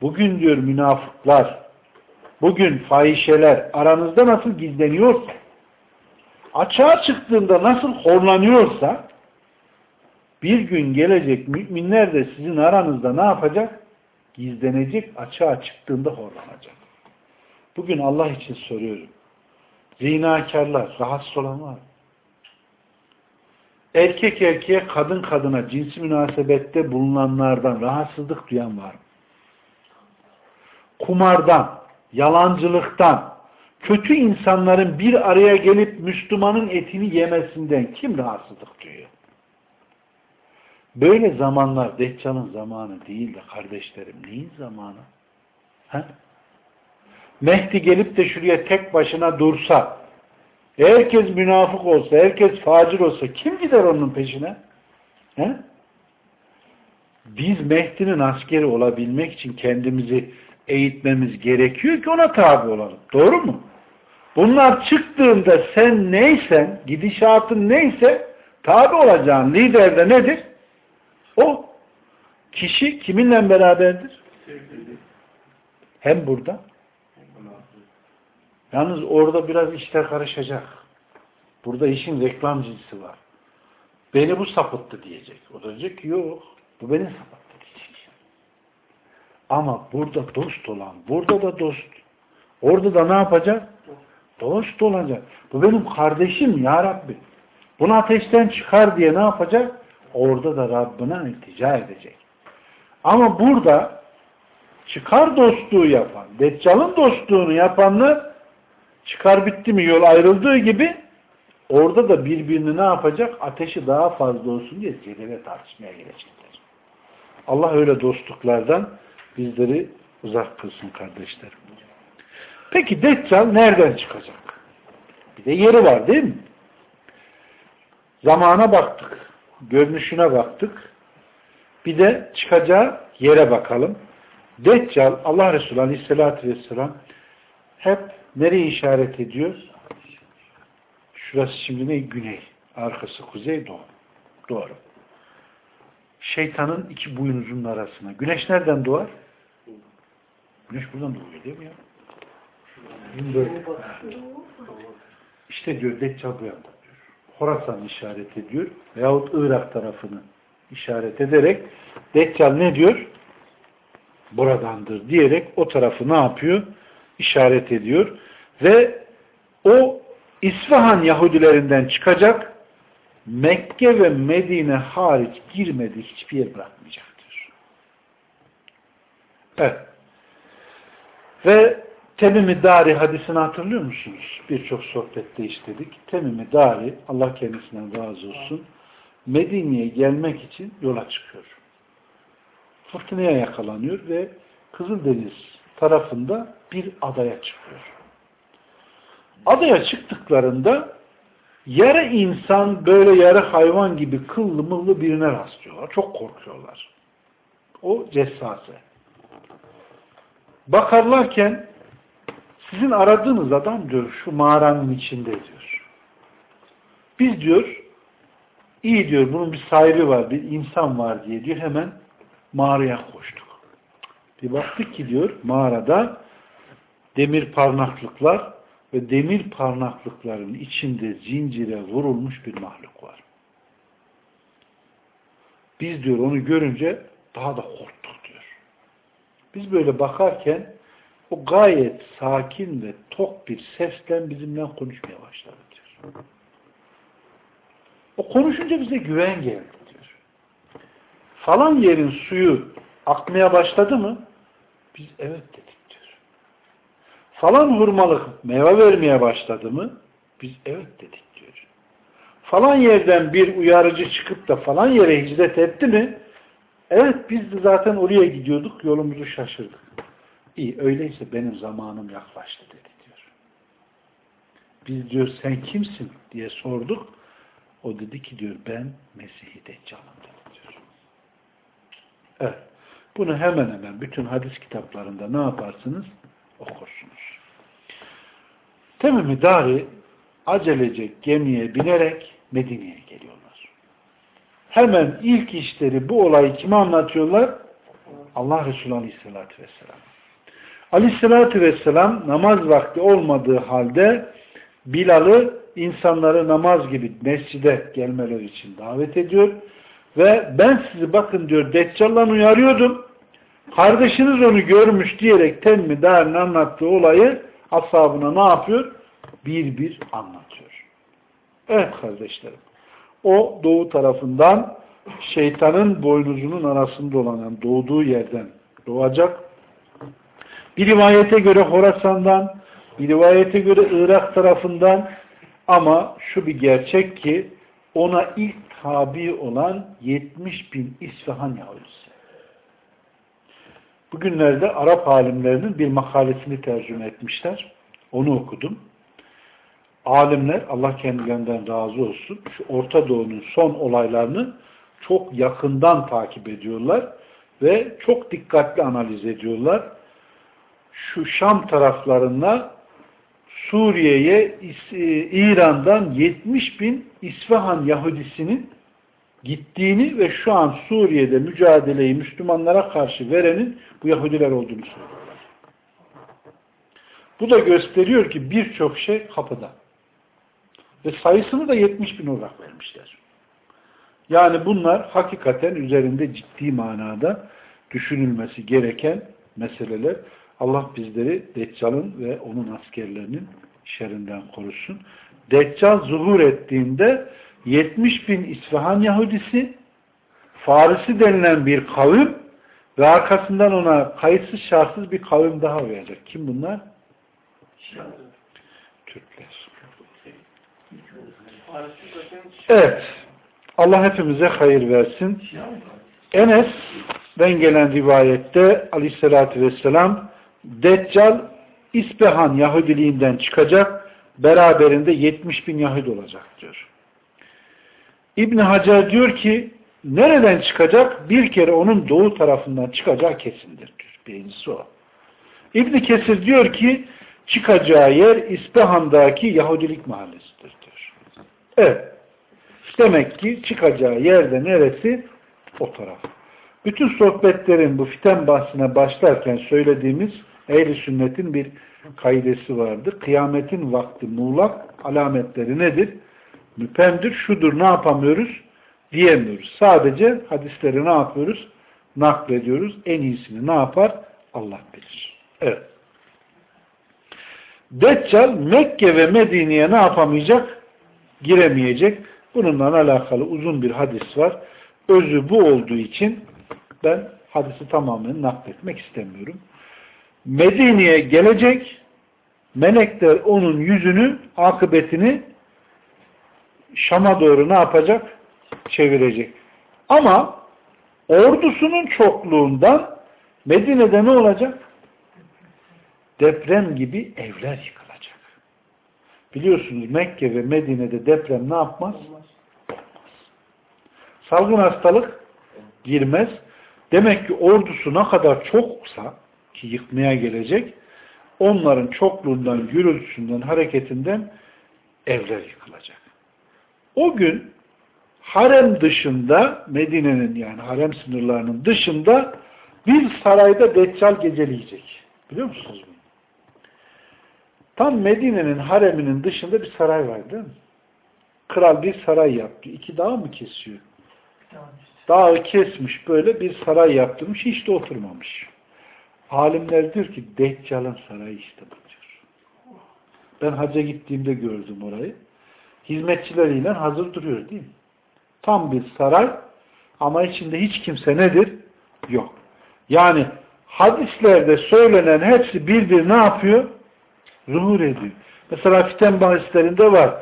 Bugün diyor münafıklar, bugün fahişeler aranızda nasıl gizleniyorsa, açığa çıktığında nasıl horlanıyorsa, bir gün gelecek müminler de sizin aranızda ne yapacak? Gizlenecek, açığa çıktığında horlanacak. Bugün Allah için soruyorum. Zinakarlar, rahatsız olan var Erkek erkeğe, kadın kadına cinsi münasebette bulunanlardan rahatsızlık duyan var mı? Kumardan, yalancılıktan, kötü insanların bir araya gelip Müslümanın etini yemesinden kim rahatsızlık duyuyor? Böyle zamanlar Deccal'ın zamanı değil de kardeşlerim neyin zamanı? He? Mehdi gelip de şuraya tek başına dursa, herkes münafık olsa, herkes facir olsa kim gider onun peşine? He? Biz Mehdi'nin askeri olabilmek için kendimizi eğitmemiz gerekiyor ki ona tabi olalım. Doğru mu? Bunlar çıktığında sen neysen, gidişatın neyse tabi olacağın lider de nedir? O. Kişi kiminle beraberdir? Hem burada. Yalnız orada biraz işler karışacak. Burada işin reklam cinsi var. Beni bu sapıttı diyecek. O da diyecek ki yok. Bu beni sapıttı diyecek. Ama burada dost olan, burada da dost. Orada da ne yapacak? Dost olacak. Bu benim kardeşim ya Rabbi. Bunu ateşten çıkar diye ne yapacak? Orada da Rabbine iltica edecek. Ama burada çıkar dostluğu yapan, Deccal'ın dostluğunu yapanlar çıkar bitti mi yol ayrıldığı gibi orada da birbirini ne yapacak? Ateşi daha fazla olsun diye zirve tartışmaya gelecekler. Allah öyle dostluklardan bizleri uzak kılsın kardeşlerim. Peki Deccal nereden çıkacak? Bir de yeri var değil mi? Zamana baktık. Görünüşüne baktık. Bir de çıkacağı yere bakalım. Deccal Allah Resulü Aleyhisselatü Vesselam hep nereye işaret ediyor? Şurası şimdi ne? Güney. Arkası kuzey doğu. Doğru. Şeytanın iki boynuzunun arasına. Güneş nereden doğar? Güneş buradan doğuyor değil mi ya? İşte diyor Deccal bu yanda diyor. Horasan işaret ediyor veyahut Irak tarafını işaret ederek Deccal ne diyor? Buradandır diyerek o tarafı ne yapıyor? İşaret ediyor. Ve o İsfahan Yahudilerinden çıkacak Mekke ve Medine hariç girmedi hiçbir yer bırakmayacaktır. Evet. Ve Temim-i Dari hadisini hatırlıyor musunuz? Birçok sohbette işledik. Temim-i Dari, Allah kendisinden razı olsun, Medine'ye gelmek için yola çıkıyor. Fırtınaya yakalanıyor ve Kızıldeniz tarafında bir adaya çıkıyor. Adaya çıktıklarında yarı insan böyle yarı hayvan gibi kıllı mıllı birine rastlıyorlar. Çok korkuyorlar. O cessase. Bakarlarken sizin aradığınız adam diyor şu mağaranın içinde diyor. Biz diyor iyi diyor bunun bir sahibi var, bir insan var diye diyor hemen mağaraya koştuk. Bir baktık ki diyor mağarada demir parmaklıklar ve demir parmaklıkların içinde zincire vurulmuş bir mahluk var. Biz diyor onu görünce daha da korktuk diyor. Biz böyle bakarken o gayet sakin ve tok bir sesle bizimle konuşmaya başladı diyor. O konuşunca bize güven geldi diyor. Falan yerin suyu akmaya başladı mı? Biz evet dedik diyor. Falan hurmalık meyve vermeye başladı mı? Biz evet dedik diyor. Falan yerden bir uyarıcı çıkıp da falan yere hicret etti mi? Evet biz de zaten oraya gidiyorduk yolumuzu şaşırdık. İyi öyleyse benim zamanım yaklaştı dedi diyor. Biz diyor sen kimsin diye sorduk. O dedi ki diyor ben Mesih-i Deccal'ım dedi diyor. Evet. Bunu hemen hemen bütün hadis kitaplarında ne yaparsınız? Okursunuz. Temimi Dari acelece gemiye binerek Medine'ye geliyorlar. Hemen ilk işleri bu olayı kime anlatıyorlar? Allah Resulü Aleyhisselatü Vesselam. Aleyhissalatü vesselam namaz vakti olmadığı halde Bilal'ı insanları namaz gibi mescide gelmeleri için davet ediyor. Ve ben sizi bakın diyor Deccal'dan uyarıyordum. Kardeşiniz onu görmüş diyerek Temmi Dar'ın anlattığı olayı ashabına ne yapıyor? Bir bir anlatıyor. Evet kardeşlerim. O doğu tarafından şeytanın boynuzunun arasında olan doğduğu yerden doğacak bir rivayete göre Horasan'dan, bir rivayete göre Irak tarafından ama şu bir gerçek ki ona ilk tabi olan 70 bin İsfahan Yahudisi. Bugünlerde Arap alimlerinin bir makalesini tercüme etmişler. Onu okudum. Alimler, Allah kendilerinden razı olsun, şu Orta Doğu'nun son olaylarını çok yakından takip ediyorlar ve çok dikkatli analiz ediyorlar şu Şam taraflarına Suriye'ye İran'dan 70 bin İsfahan Yahudisinin gittiğini ve şu an Suriye'de mücadeleyi Müslümanlara karşı verenin bu Yahudiler olduğunu söylüyorlar. Bu da gösteriyor ki birçok şey kapıda. Ve sayısını da 70 bin olarak vermişler. Yani bunlar hakikaten üzerinde ciddi manada düşünülmesi gereken meseleler. Allah bizleri Deccal'ın ve onun askerlerinin şerrinden korusun. Deccal zuhur ettiğinde 70 bin İsfahan Yahudisi Farisi denilen bir kavim ve arkasından ona kayıtsız şartsız bir kavim daha uyacak. Kim bunlar? Türkler. Evet. Allah hepimize hayır versin. Enes'den gelen rivayette aleyhissalatü vesselam Deccal İspehan Yahudiliğinden çıkacak beraberinde 70 bin Yahudi olacak diyor. İbn Hacer diyor ki nereden çıkacak? Bir kere onun doğu tarafından çıkacağı kesindir diyor. Birincisi o. İbn Kesir diyor ki çıkacağı yer İspehan'daki Yahudilik mahallesidir diyor. Evet. Demek ki çıkacağı yerde neresi? O taraf. Bütün sohbetlerin bu fiten bahsine başlarken söylediğimiz ehl sünnetin bir kaidesi vardır. Kıyametin vakti muğlak alametleri nedir? Müpemdir, şudur ne yapamıyoruz? Diyemiyoruz. Sadece hadisleri ne yapıyoruz? Naklediyoruz. En iyisini ne yapar? Allah bilir. Evet. Deccal Mekke ve Medine'ye ne yapamayacak? Giremeyecek. Bununla alakalı uzun bir hadis var. Özü bu olduğu için ben hadisi tamamen nakletmek istemiyorum. Medine'ye gelecek melekler onun yüzünü, akıbetini Şam'a doğru ne yapacak? Çevirecek. Ama ordusunun çokluğundan Medine'de ne olacak? Deprem gibi evler yıkılacak. Biliyorsunuz Mekke ve Medine'de deprem ne yapmaz? Salgın hastalık girmez. Demek ki ordusu ne kadar çoksa ki yıkmaya gelecek onların çokluğundan, gürültüsünden, hareketinden evler yıkılacak. O gün harem dışında Medine'nin yani harem sınırlarının dışında bir sarayda Deccal geceleyecek. Biliyor musunuz bunu? Tam Medine'nin hareminin dışında bir saray var değil mi? Kral bir saray yaptı. İki dağ mı kesiyor? Dağı kesmiş böyle bir saray yaptırmış. Hiç de oturmamış. Alimler diyor ki Deccal'ın sarayı işte bu diyor. Ben hacca gittiğimde gördüm orayı. Hizmetçileriyle hazır duruyor değil mi? Tam bir saray ama içinde hiç kimse nedir? Yok. Yani hadislerde söylenen hepsi bir bir ne yapıyor? Zuhur ediyor. Mesela fiten bahislerinde var.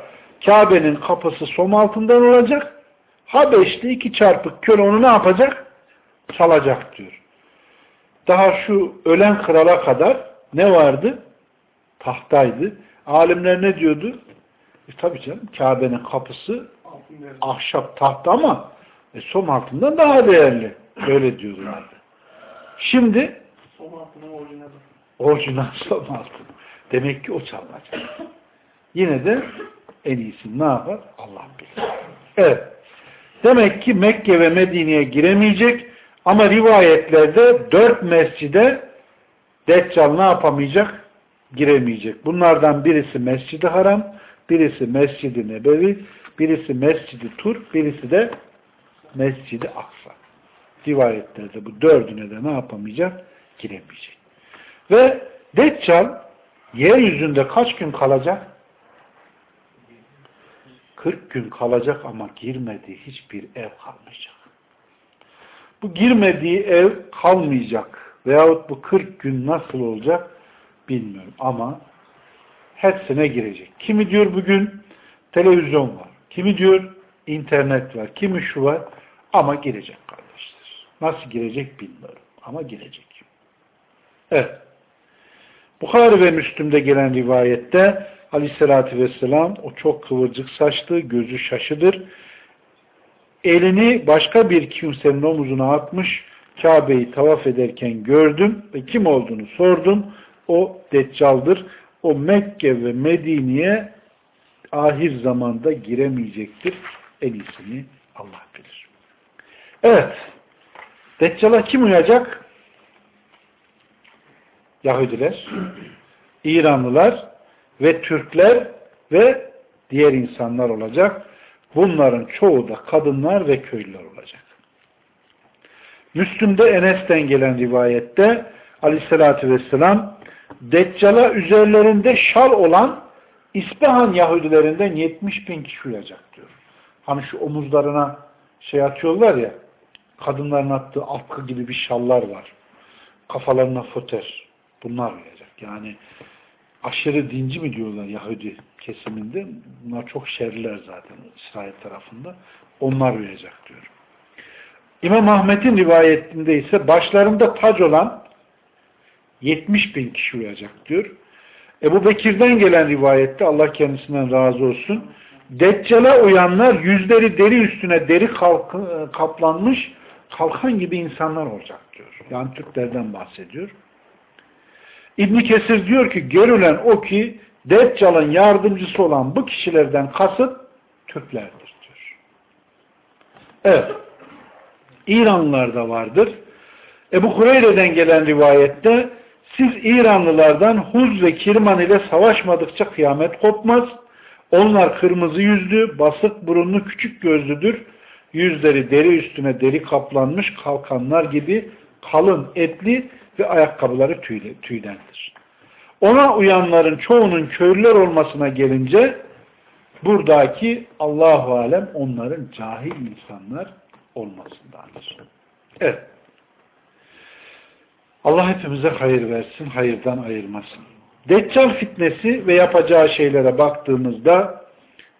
Kabe'nin kapısı som altından olacak. Habeşli iki çarpık köle onu ne yapacak? Çalacak diyor. Daha şu ölen krala kadar ne vardı? Tahtaydı. Alimler ne diyordu? E tabi canım Kabe'nin kapısı ahşap tahta ama e, som altından daha değerli. Öyle diyorlardı. Şimdi Som altının orijinali. orijinal som altın. Demek ki o çalınacak. Yine de en iyisini ne yapar? Allah bilir. Evet. Demek ki Mekke ve Medine'ye giremeyecek ama rivayetlerde dört mescide Deccal ne yapamayacak? Giremeyecek. Bunlardan birisi Mescid-i Haram, birisi Mescid-i Nebevi, birisi Mescid-i Tur, birisi de Mescid-i Aksa. Rivayetlerde bu dördüne de ne yapamayacak? Giremeyecek. Ve Deccal yeryüzünde kaç gün kalacak? 40 gün kalacak ama girmediği hiçbir ev kalmayacak. Bu girmediği ev kalmayacak. Veyahut bu 40 gün nasıl olacak bilmiyorum ama hepsine girecek. Kimi diyor bugün televizyon var. Kimi diyor internet var. Kimi şu var. Ama girecek kardeşler. Nasıl girecek bilmiyorum. Ama girecek. Evet. Bukhari ve Müslüm'de gelen rivayette Aleyhisselatü Vesselam o çok kıvırcık saçlı, gözü şaşıdır. Elini başka bir kimsenin omuzuna atmış, Kabe'yi tavaf ederken gördüm ve kim olduğunu sordum. O Deccal'dır. O Mekke ve Medine'ye ahir zamanda giremeyecektir. En iyisini Allah bilir. Evet. Deccal'a kim uyacak? Yahudiler, İranlılar ve Türkler ve diğer insanlar olacak. Bunların çoğu da kadınlar ve köylüler olacak. Müslüm'de Enes'ten gelen rivayette aleyhissalatü vesselam Deccal'a üzerlerinde şal olan İspahan Yahudilerinden 70 bin kişi uyacak diyor. Hani şu omuzlarına şey atıyorlar ya kadınların attığı atkı gibi bir şallar var. Kafalarına foter. Bunlar uyacak. Yani aşırı dinci mi diyorlar Yahudi kesiminde. Bunlar çok şerliler zaten İsrail tarafında. Onlar uyacak diyor. İmam Ahmet'in rivayetinde ise başlarında tac olan 70 bin kişi uyacak diyor. Ebu Bekir'den gelen rivayette Allah kendisinden razı olsun. Deccal'a uyanlar yüzleri deri üstüne deri kaplanmış kalkan gibi insanlar olacak diyor. Yani Türklerden bahsediyor. İbn Kesir diyor ki görülen o ki Deccal'ın yardımcısı olan bu kişilerden kasıt Türklerdir diyor. Evet. İranlılar da vardır. Ebu Hureyre'den gelen rivayette siz İranlılardan Huz ve Kirman ile savaşmadıkça kıyamet kopmaz. Onlar kırmızı yüzlü, basık burunlu, küçük gözlüdür. Yüzleri deri üstüne deri kaplanmış kalkanlar gibi kalın, etli ve ayakkabıları tüyle, tüydendir. Ona uyanların çoğunun köylüler olmasına gelince buradaki Allahu alem onların cahil insanlar olmasındandır. Evet. Allah hepimize hayır versin, hayırdan ayırmasın. Deccal fitnesi ve yapacağı şeylere baktığımızda,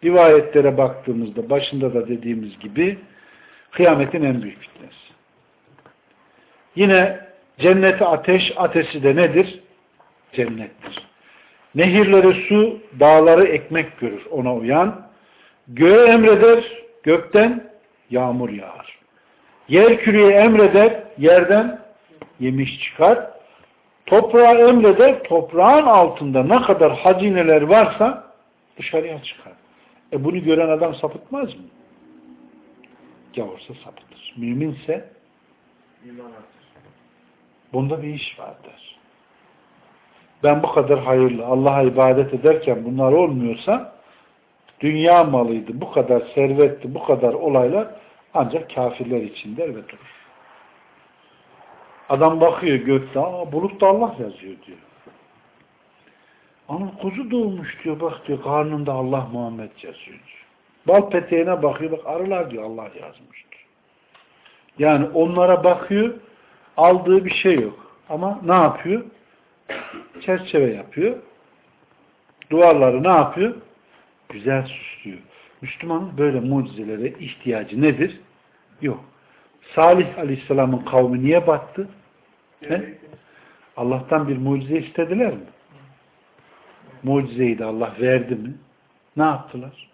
rivayetlere baktığımızda, başında da dediğimiz gibi kıyametin en büyük fitnesi. Yine cenneti ateş, ateşi de nedir? Cennettir. Nehirleri su, dağları ekmek görür ona uyan. Göğe emreder, gökten yağmur yağar. Yer küreye emreder, yerden yemiş çıkar. Toprağa emreder, toprağın altında ne kadar hazineler varsa dışarıya çıkar. E bunu gören adam sapıtmaz mı? Gavursa sapıtır. Müminse bunda bir iş vardır. Ben bu kadar hayırlı, Allah'a ibadet ederken bunlar olmuyorsa dünya malıydı, bu kadar servetti, bu kadar olaylar ancak kafirler için der ve durur. Adam bakıyor gökte, aa bulut da Allah yazıyor diyor. Ama kuzu doğmuş diyor, bak diyor karnında Allah Muhammed yazıyor diyor. Bal peteğine bakıyor, bak arılar diyor Allah yazmıştır. Yani onlara bakıyor, aldığı bir şey yok. Ama ne yapıyor? Çerçeve yapıyor. Duvarları ne yapıyor? Güzel süslüyor. Müslümanın böyle mucizelere ihtiyacı nedir? Yok. Salih Aleyhisselam'ın kavmi niye battı? He? Allah'tan bir mucize istediler mi? Mucizeyi de Allah verdi mi? Ne yaptılar?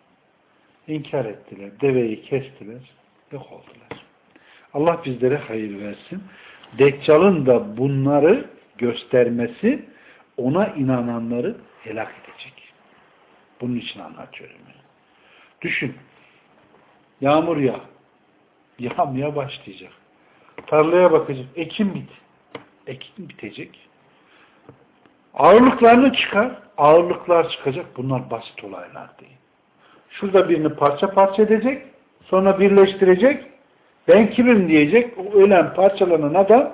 İnkar ettiler. Deveyi kestiler. Yok oldular. Allah bizlere hayır versin. Deccal'ın da bunları göstermesi ona inananları helak edecek. Bunun için anlatıyorum. Yani. Düşün. Yağmur yağ. Yağmaya başlayacak. Tarlaya bakacak. Ekim bit. Ekim bitecek. Ağırlıklarını çıkar. Ağırlıklar çıkacak. Bunlar basit olaylar değil. Şurada birini parça parça edecek. Sonra birleştirecek. Ben kimim diyecek. O ölen parçalanan adam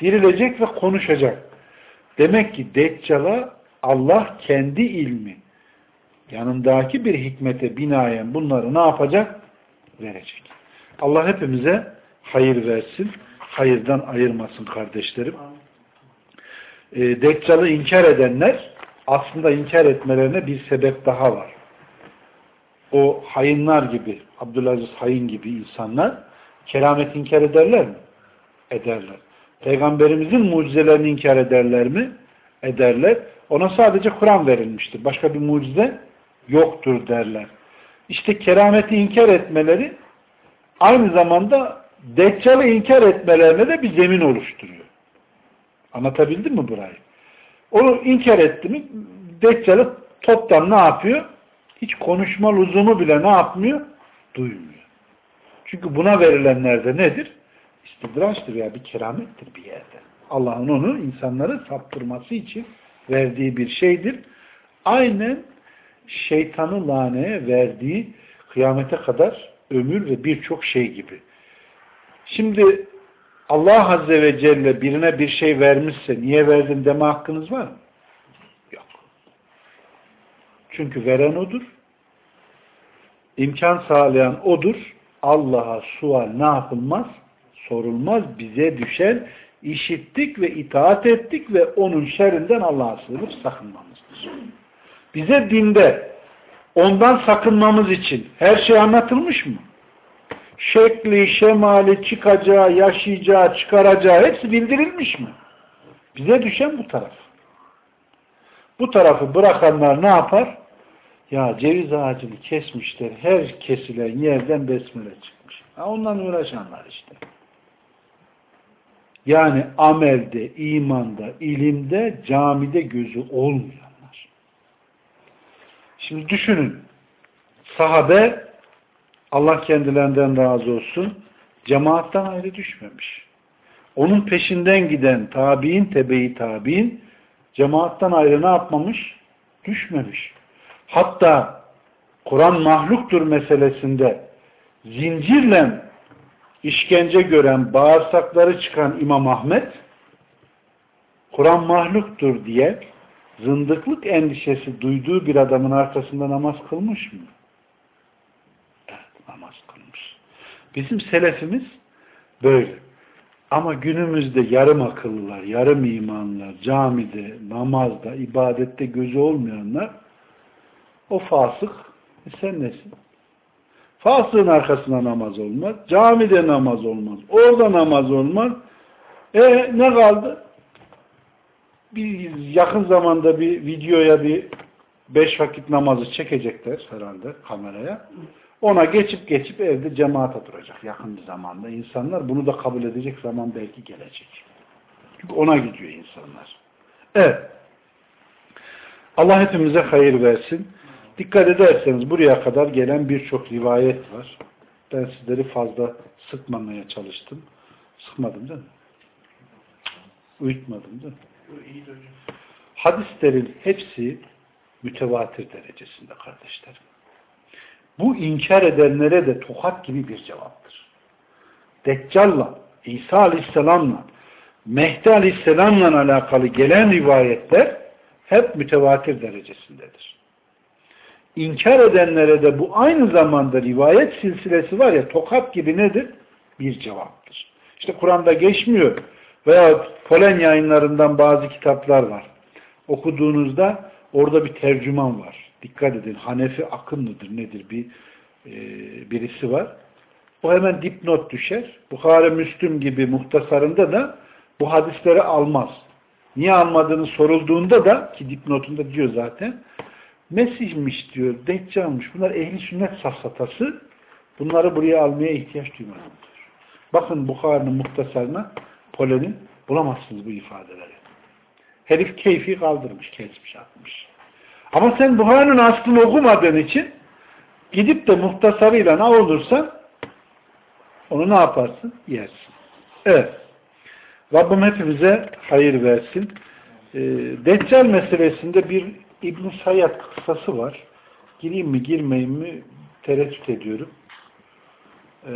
dirilecek ve konuşacak. Demek ki Deccal'a Allah kendi ilmi yanındaki bir hikmete binaen bunları ne yapacak? Verecek. Allah hepimize hayır versin. Hayırdan ayırmasın kardeşlerim. E, Deccal'ı inkar edenler aslında inkar etmelerine bir sebep daha var. O hayınlar gibi, Abdülaziz Hayın gibi insanlar keramet inkar ederler mi? Ederler. Peygamberimizin mucizelerini inkar ederler mi? Ederler. Ona sadece Kur'an verilmiştir. Başka bir mucize yoktur derler. İşte kerameti inkar etmeleri aynı zamanda Deccal'ı inkar etmelerine de bir zemin oluşturuyor. Anlatabildim mi burayı? Onu inkar etti mi Deccal'ı toptan ne yapıyor? Hiç konuşma lüzumu bile ne yapmıyor? Duymuyor. Çünkü buna verilenler de nedir? İstidraçtır ya bir keramettir bir yerde. Allah'ın onu insanları saptırması için verdiği bir şeydir. Aynen şeytanı laneye verdiği kıyamete kadar ömür ve birçok şey gibi. Şimdi Allah Azze ve Celle birine bir şey vermişse niye verdin deme hakkınız var mı? Yok. Çünkü veren odur. İmkan sağlayan odur. Allah'a sual ne yapılmaz? Sorulmaz. Bize düşen işittik ve itaat ettik ve onun şerrinden Allah'a sığınıp sakınmamızdır. Bize dinde ondan sakınmamız için her şey anlatılmış mı? Şekli, şemali, çıkacağı, yaşayacağı, çıkaracağı hepsi bildirilmiş mi? Bize düşen bu taraf. Bu tarafı bırakanlar ne yapar? Ya ceviz ağacını kesmişler. Her kesilen yerden besmele çıkmış. Ha, ondan uğraşanlar işte. Yani amelde, imanda, ilimde, camide gözü olmayanlar. Şimdi düşünün. Sahabe Allah kendilerinden razı olsun cemaattan ayrı düşmemiş. Onun peşinden giden tabi'in, tebe-i tabi'in cemaattan ayrı ne yapmamış? Düşmemiş. Hatta Kur'an mahluktur meselesinde zincirle işkence gören, bağırsakları çıkan İmam Ahmet Kur'an mahluktur diye zındıklık endişesi duyduğu bir adamın arkasında namaz kılmış mı? Namaz kılmış. Bizim selefimiz böyle. Ama günümüzde yarım akıllılar, yarım imanlar, camide, namazda, ibadette gözü olmayanlar o fasık. E sen nesin? Fasığın arkasında namaz olmaz. Camide namaz olmaz. Orada namaz olmaz. E ne kaldı? Bir yakın zamanda bir videoya bir beş vakit namazı çekecekler herhalde kameraya. Ona geçip geçip evde cemaate duracak yakın bir zamanda. İnsanlar bunu da kabul edecek zaman belki gelecek. Çünkü ona gidiyor insanlar. Evet. Allah hepimize hayır versin. Dikkat ederseniz buraya kadar gelen birçok rivayet var. Ben sizleri fazla sıkmamaya çalıştım. Sıkmadım değil mi? Uyutmadım değil mi? Hadislerin hepsi mütevatir derecesinde kardeşlerim. Bu inkar edenlere de tokat gibi bir cevaptır. Deccal'la, İsa Aleyhisselam'la, Mehdi Aleyhisselam'la alakalı gelen rivayetler hep mütevatir derecesindedir. İnkar edenlere de bu aynı zamanda rivayet silsilesi var ya tokat gibi nedir? Bir cevaptır. İşte Kur'an'da geçmiyor veya polen yayınlarından bazı kitaplar var. Okuduğunuzda orada bir tercüman var. Dikkat edin. Hanefi akımlıdır nedir bir e, birisi var. O hemen dipnot düşer. Bukhara Müslüm gibi muhtasarında da bu hadisleri almaz. Niye almadığını sorulduğunda da ki dipnotunda diyor zaten Mesih'miş diyor, Deccal'mış. Bunlar ehli sünnet safsatası. Bunları buraya almaya ihtiyaç duymadım diyor. Bakın Bukhari'nin muhtasarına polenin bulamazsınız bu ifadeleri. Herif keyfi kaldırmış, kesmiş, atmış. Ama sen Buhari'nin aslını okumadığın için gidip de muhtasarıyla ne olursa onu ne yaparsın? Yersin. Evet. Rabbim hepimize hayır versin. Ee, Deccal meselesinde bir İbn-i Sayyad kıssası var. Gireyim mi girmeyeyim mi tereddüt ediyorum. Ee,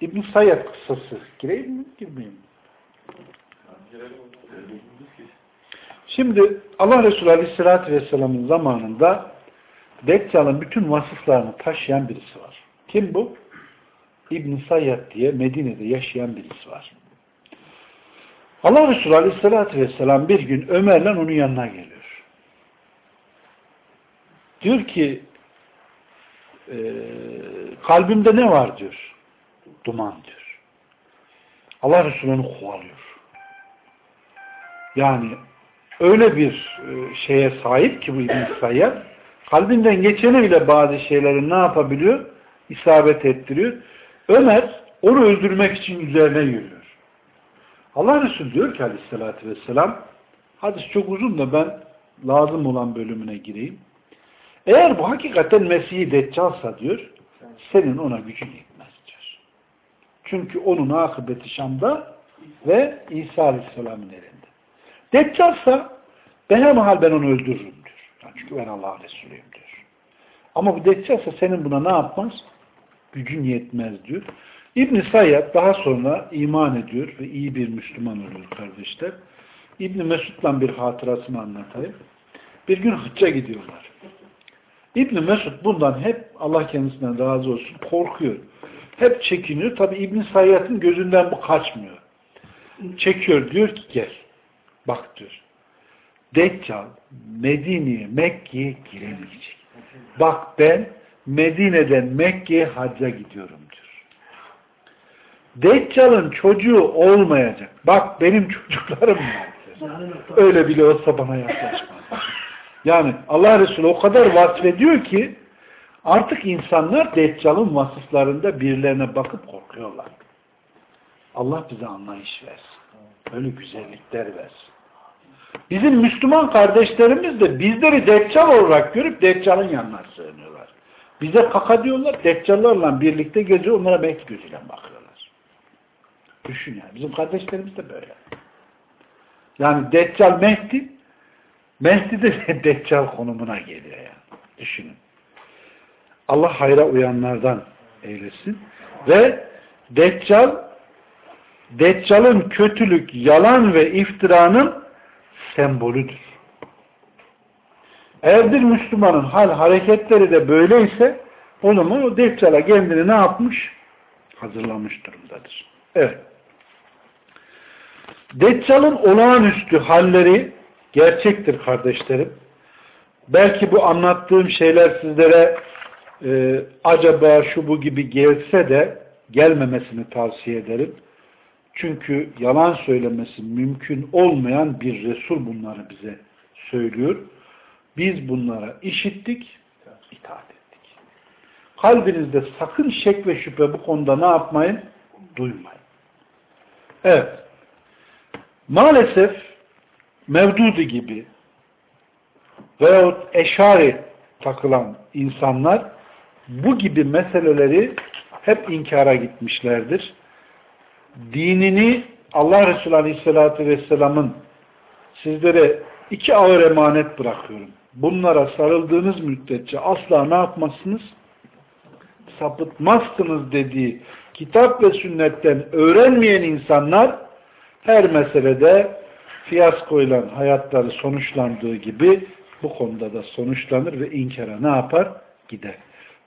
İbn-i Sayyad kıssası. Gireyim mi girmeyeyim mi? Şimdi Allah Resulü Aleyhisselatü Vesselam'ın zamanında Deccal'ın bütün vasıflarını taşıyan birisi var. Kim bu? İbn-i Sayyad diye Medine'de yaşayan birisi var. Allah Resulü Aleyhisselatü Vesselam bir gün Ömer'le onun yanına geliyor. Diyor ki e, kalbimde ne var diyor. Duman diyor. Allah Resulü'nü kovalıyor. Yani öyle bir e, şeye sahip ki bu İbn-i Sayyad kalbinden geçeni bile bazı şeyleri ne yapabiliyor? İsabet ettiriyor. Ömer onu öldürmek için üzerine yürüyor. Allah Resulü diyor ki aleyhissalatü vesselam Hadis çok uzun da ben lazım olan bölümüne gireyim. Eğer bu hakikaten Mesih-i Deccal'sa diyor, senin ona gücün yetmez diyor. Çünkü onun akıbeti Şam'da ve İsa Aleyhisselam'ın elinde. Deccal'sa behemahal ben onu öldürürüm diyor. Yani çünkü ben Allah'ın Resulüyüm diyor. Ama bu Deccal'sa senin buna ne yapmaz? Gücün yetmez diyor. İbn-i Sayyad daha sonra iman ediyor ve iyi bir Müslüman oluyor kardeşler. İbn Mesud'la bir hatırasını anlatayım. Bir gün hıcca gidiyorlar. İbn Mesud bundan hep Allah kendisinden razı olsun korkuyor. Hep çekiniyor. Tabi İbn Sayyad'ın gözünden bu kaçmıyor. Çekiyor diyor ki gel. Bak diyor. Deccal Medine'ye Mekke'ye giremeyecek. Bak ben Medine'den Mekke'ye hacca gidiyorum diyor. Deccal'ın çocuğu olmayacak. Bak benim çocuklarım var. Öyle bile olsa bana yaklaşmaz. Yani Allah Resulü o kadar vasfediyor ki artık insanlar Deccal'ın vasıflarında birilerine bakıp korkuyorlar. Allah bize anlayış versin. Öyle güzellikler versin. Bizim Müslüman kardeşlerimiz de bizleri Deccal olarak görüp Deccal'ın yanına sığınıyorlar. Bize kaka diyorlar, Deccal'larla birlikte geziyor, onlara Mehdi gözüyle bakıyorlar. Düşün yani. Bizim kardeşlerimiz de böyle. Yani Deccal Mehdi, Mehdi de Deccal konumuna geliyor yani. Düşünün. Allah hayra uyanlardan eylesin. Ve Deccal, Deccal'ın kötülük, yalan ve iftiranın sembolüdür. Eğer bir Müslümanın hal hareketleri de böyleyse o zaman o Deccal'a kendini ne yapmış? Hazırlamış durumdadır. Evet. Deccal'ın olağanüstü halleri gerçektir kardeşlerim. Belki bu anlattığım şeyler sizlere e, acaba şu bu gibi gelse de gelmemesini tavsiye ederim. Çünkü yalan söylemesi mümkün olmayan bir Resul bunları bize söylüyor. Biz bunlara işittik, itaat ettik. Kalbinizde sakın şek ve şüphe bu konuda ne yapmayın? Duymayın. Evet. Maalesef Mevdudi gibi veyahut eşari takılan insanlar bu gibi meseleleri hep inkara gitmişlerdir. Dinini Allah Resulü Aleyhisselatü Vesselam'ın sizlere iki ağır emanet bırakıyorum. Bunlara sarıldığınız müddetçe asla ne yapmazsınız? Sapıtmazsınız dediği kitap ve sünnetten öğrenmeyen insanlar her meselede fiyaskoyla hayatları sonuçlandığı gibi bu konuda da sonuçlanır ve inkara ne yapar? Gider.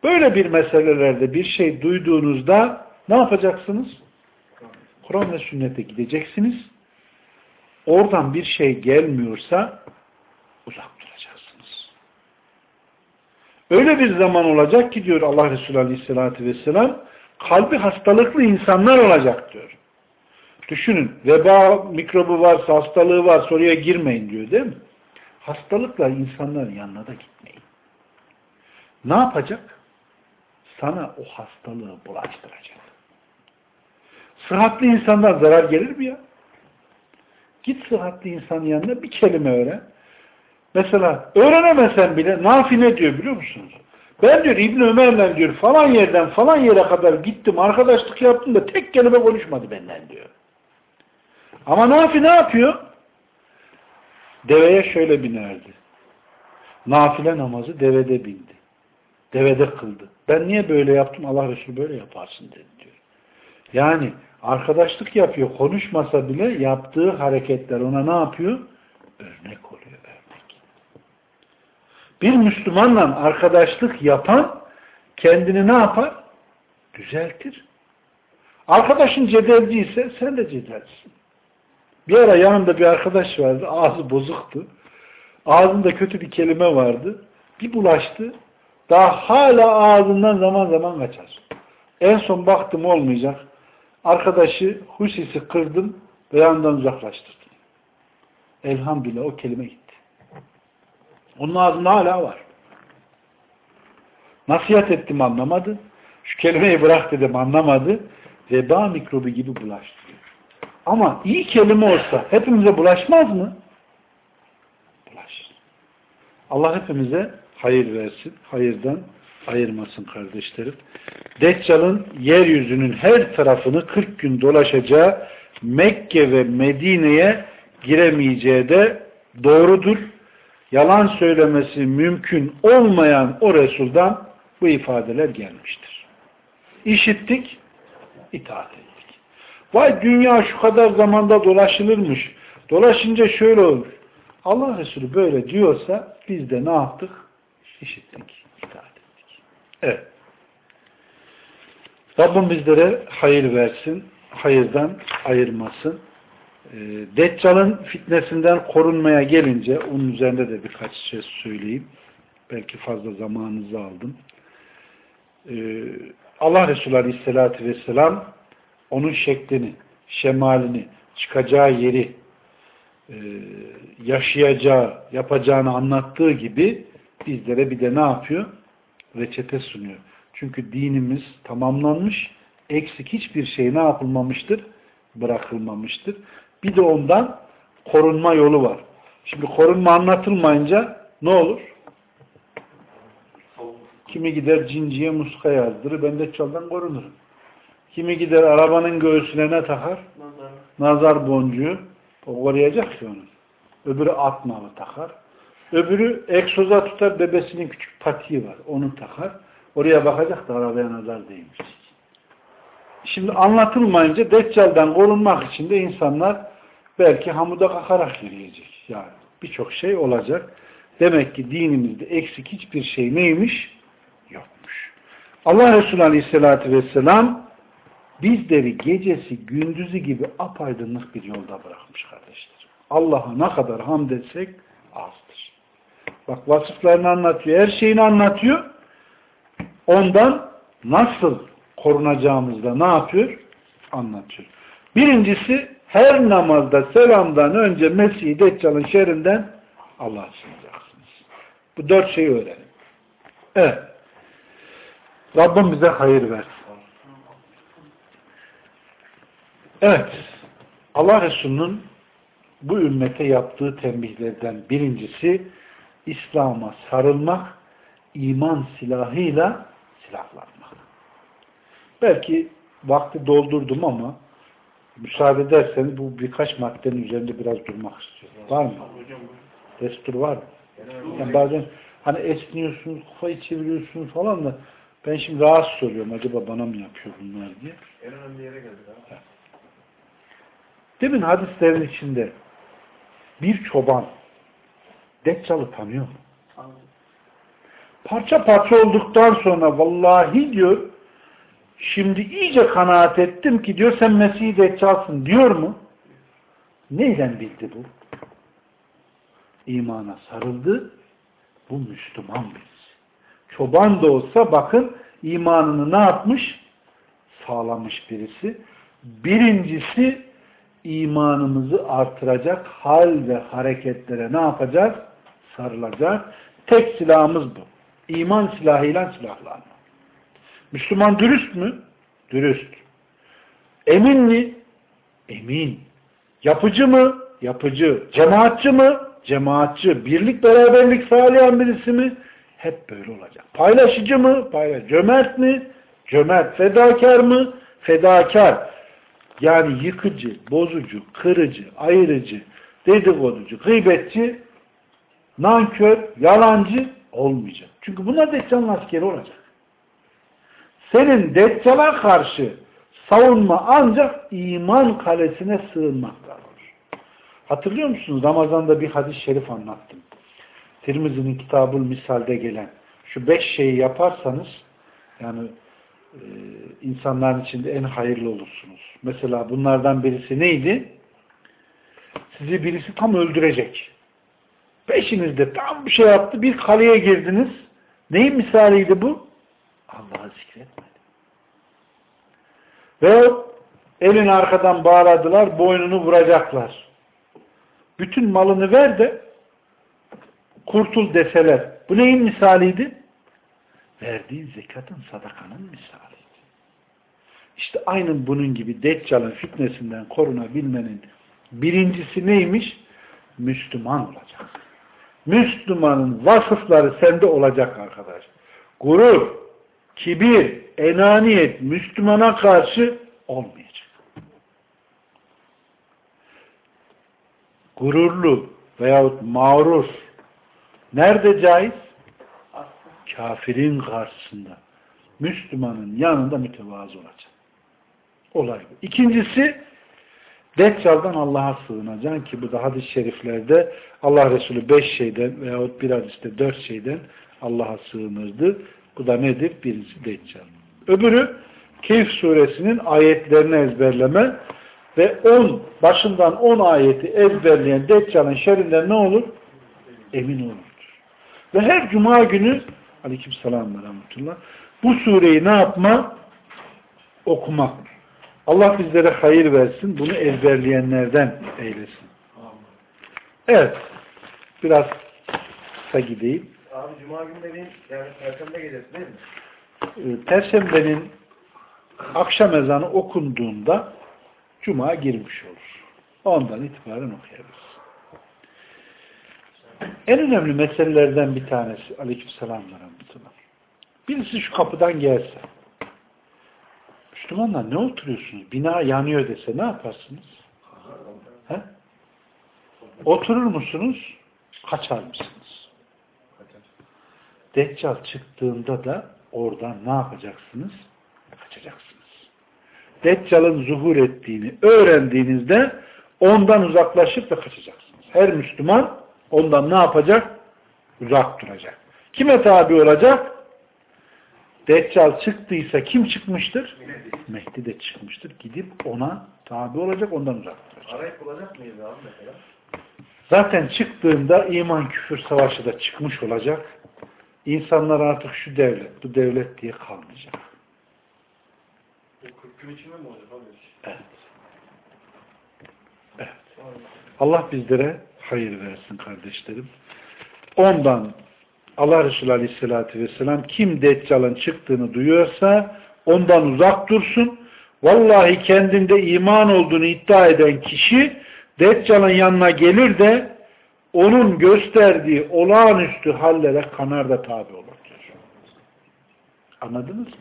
Böyle bir meselelerde bir şey duyduğunuzda ne yapacaksınız? Kur'an ve sünnete gideceksiniz. Oradan bir şey gelmiyorsa uzak duracaksınız. Öyle bir zaman olacak ki diyor Allah Resulü Aleyhisselatü Vesselam kalbi hastalıklı insanlar olacak diyor. Düşünün veba mikrobu varsa hastalığı var soruya girmeyin diyor değil mi? Hastalıkla insanların yanına da gitmeyin. Ne yapacak? Sana o hastalığı bulaştıracak. Sıhhatli insanlar zarar gelir mi ya? Git sıhhatli insanın yanına bir kelime öğren. Mesela öğrenemesen bile Nafi ne diyor biliyor musunuz? Ben diyor İbn Ömer'le diyor falan yerden falan yere kadar gittim arkadaşlık yaptım da tek kelime konuşmadı benden diyor. Ama Nafi ne yapıyor? Deveye şöyle binerdi. Nafile namazı devede bindi. Devede kıldı. Ben niye böyle yaptım? Allah Resulü böyle yaparsın dedi diyor. Yani arkadaşlık yapıyor. Konuşmasa bile yaptığı hareketler ona ne yapıyor? Örnek oluyor örnek. Bir Müslümanla arkadaşlık yapan kendini ne yapar? Düzeltir. Arkadaşın cedelci ise sen de cedelcisin. Bir ara yanımda bir arkadaş vardı. Ağzı bozuktu. Ağzında kötü bir kelime vardı. Bir bulaştı. Daha hala ağzından zaman zaman kaçar. En son baktım olmayacak. Arkadaşı husisi kırdım ve yanından uzaklaştırdım. Elhamdülillah o kelime gitti. Onun ağzında hala var. Nasihat ettim anlamadı. Şu kelimeyi bırak dedim anlamadı. Veba mikrobu gibi bulaştı. Ama iyi kelime olsa hepimize bulaşmaz mı? Allah hepimize hayır versin. Hayırdan ayırmasın kardeşlerim. Deccal'ın yeryüzünün her tarafını 40 gün dolaşacağı Mekke ve Medine'ye giremeyeceği de doğrudur. Yalan söylemesi mümkün olmayan o Resul'dan bu ifadeler gelmiştir. İşittik, itaat ettik. Vay dünya şu kadar zamanda dolaşılırmış. Dolaşınca şöyle olur. Allah Resulü böyle diyorsa biz de ne yaptık? İşittik, itaat. Evet. Rabbim bizlere hayır versin, hayırdan ayırmasın. Ee, Deccal'ın fitnesinden korunmaya gelince onun üzerinde de birkaç şey söyleyeyim. Belki fazla zamanınızı aldım. Ee, Allah Resulü Aleyhisselatü Vesselam onun şeklini, şemalini, çıkacağı yeri, e, yaşayacağı, yapacağını anlattığı gibi bizlere bir de ne yapıyor? Reçete sunuyor. Çünkü dinimiz tamamlanmış, eksik hiçbir şey ne yapılmamıştır? Bırakılmamıştır. Bir de ondan korunma yolu var. Şimdi korunma anlatılmayınca ne olur? Kimi gider cinciye muska yazdırır, ben de çaldan korunurum. Kimi gider arabanın göğsüne ne takar? Nazar. Nazar boncuğu. O koruyacak ki onu. Öbürü at nalı takar. Öbürü egzoza tutar, bebesinin küçük patiği var. Onu takar. Oraya bakacak da arabaya nazar değmiş. Şimdi anlatılmayınca Deccal'dan korunmak için de insanlar belki hamuda kakarak yürüyecek. Yani birçok şey olacak. Demek ki dinimizde eksik hiçbir şey neymiş? Yokmuş. Allah Resulü Aleyhisselatü Vesselam bizleri gecesi gündüzü gibi apaydınlık bir yolda bırakmış kardeşler. Allah'a ne kadar hamd etsek azdır. Bak vasıflarını anlatıyor, her şeyini anlatıyor. Ondan nasıl korunacağımızda ne yapıyor? Anlatıyor. Birincisi her namazda selamdan önce Mesih-i Deccal'ın şerrinden Allah'a sığınacaksınız. Bu dört şeyi öğrenin. Evet. Rabbim bize hayır versin. Evet. Allah Resulü'nün bu ümmete yaptığı tembihlerden birincisi İslam'a sarılmak, iman silahıyla silahlanmak. Belki vakti doldurdum ama müsaade ederseniz bu birkaç maddenin üzerinde biraz durmak istiyorum. Var mı? Destur var mı? Yani bazen hani esniyorsunuz, kafayı çeviriyorsunuz falan da ben şimdi rahatsız oluyorum. Acaba bana mı yapıyor bunlar diye. En önemli yere geldik abi. Demin hadislerin içinde bir çoban Deccal'ı tanıyor mu? Parça parça olduktan sonra vallahi diyor şimdi iyice kanaat ettim ki diyor sen Mesih-i Deccal'sın diyor mu? Neyden bildi bu? İmana sarıldı. Bu Müslüman birisi. Çoban da olsa bakın imanını ne yapmış? Sağlamış birisi. Birincisi imanımızı artıracak hal ve hareketlere ne yapacak? Sarılacak. Tek silahımız bu. İman silahıyla silahlanma. Müslüman dürüst mü? Dürüst. Emin mi? Emin. Yapıcı mı? Yapıcı. Cemaatçı mı? Cemaatçı. Birlik beraberlik sağlayan birisi mi? Hep böyle olacak. Paylaşıcı mı? Paylaş. Cömert mi? Cömert. Fedakar mı? Fedakar. Yani yıkıcı, bozucu, kırıcı, ayırıcı, dedikoducu, gıybetçi, nankör, yalancı olmayacak. Çünkü bunlar Deccal'ın askeri olacak. Senin Deccal'a karşı savunma ancak iman kalesine sığınmakla olur. Hatırlıyor musunuz? Ramazan'da bir hadis-i şerif anlattım. Tirmizi'nin kitabul misalde gelen şu beş şeyi yaparsanız yani e, insanların içinde en hayırlı olursunuz. Mesela bunlardan birisi neydi? Sizi birisi tam öldürecek. Peşinizde tam bir şey yaptı. Bir kaleye girdiniz. Neyin misaliydi bu? Allah'ı zikretmedi. Ve elini arkadan bağladılar. Boynunu vuracaklar. Bütün malını ver de kurtul deseler. Bu neyin misaliydi? Verdiğin zekatın, sadakanın misaliydi. İşte aynen bunun gibi Deccal'ın fitnesinden korunabilmenin birincisi neymiş? Müslüman olacak. Müslümanın vasıfları sende olacak arkadaş. Gurur, kibir, enaniyet Müslümana karşı olmayacak. Gururlu veyahut mağrur nerede caiz? Kafirin karşısında. Müslümanın yanında mütevazı olacak. Olay bu. İkincisi Deccal'dan Allah'a sığınacaksın ki bu da hadis-i şeriflerde Allah Resulü beş şeyden veyahut bir hadiste dört şeyden Allah'a sığınırdı. Bu da nedir? Birincisi Deccal. Öbürü Keyf suresinin ayetlerini ezberleme ve on, başından on ayeti ezberleyen Deccal'ın şerrinden ne olur? Emin olurdur. Ve her cuma günü aleykümselam ve rahmetullah bu sureyi ne yapma? Okumak. Allah bizlere hayır versin. Bunu ezberleyenlerden eylesin. Evet. Biraz kısa gideyim. Abi Cuma dediğin yani Perşembe gecesi değil mi? Ee, Perşembenin akşam ezanı okunduğunda Cuma girmiş olur. Ondan itibaren okuyabiliriz. En önemli meselelerden bir tanesi aleykümselam ve rahmetullah. Birisi şu kapıdan gelse Müslümanlar ne oturuyorsunuz? Bina yanıyor dese ne yaparsınız? He? Oturur musunuz? Kaçar mısınız? Deccal çıktığında da oradan ne yapacaksınız? Kaçacaksınız. Deccal'ın zuhur ettiğini öğrendiğinizde ondan uzaklaşıp da kaçacaksınız. Her Müslüman ondan ne yapacak? Uzak duracak. Kime tabi olacak? Deccal çıktıysa kim çıkmıştır? Mehdi de çıkmıştır. Gidip ona tabi olacak, ondan uzak duracak. Arayıp bulacak mıyız abi mesela? Zaten çıktığında iman küfür savaşı da çıkmış olacak. İnsanlar artık şu devlet, bu devlet diye kalmayacak. Bu 40 gün içinde mi olacak abi? Evet. Evet. Allah bizlere hayır versin kardeşlerim. Ondan Allah Resulü Aleyhisselatü Vesselam kim Deccal'ın çıktığını duyuyorsa ondan uzak dursun. Vallahi kendinde iman olduğunu iddia eden kişi Deccal'ın yanına gelir de onun gösterdiği olağanüstü hallere kanar da tabi olur diyor. Anladınız mı?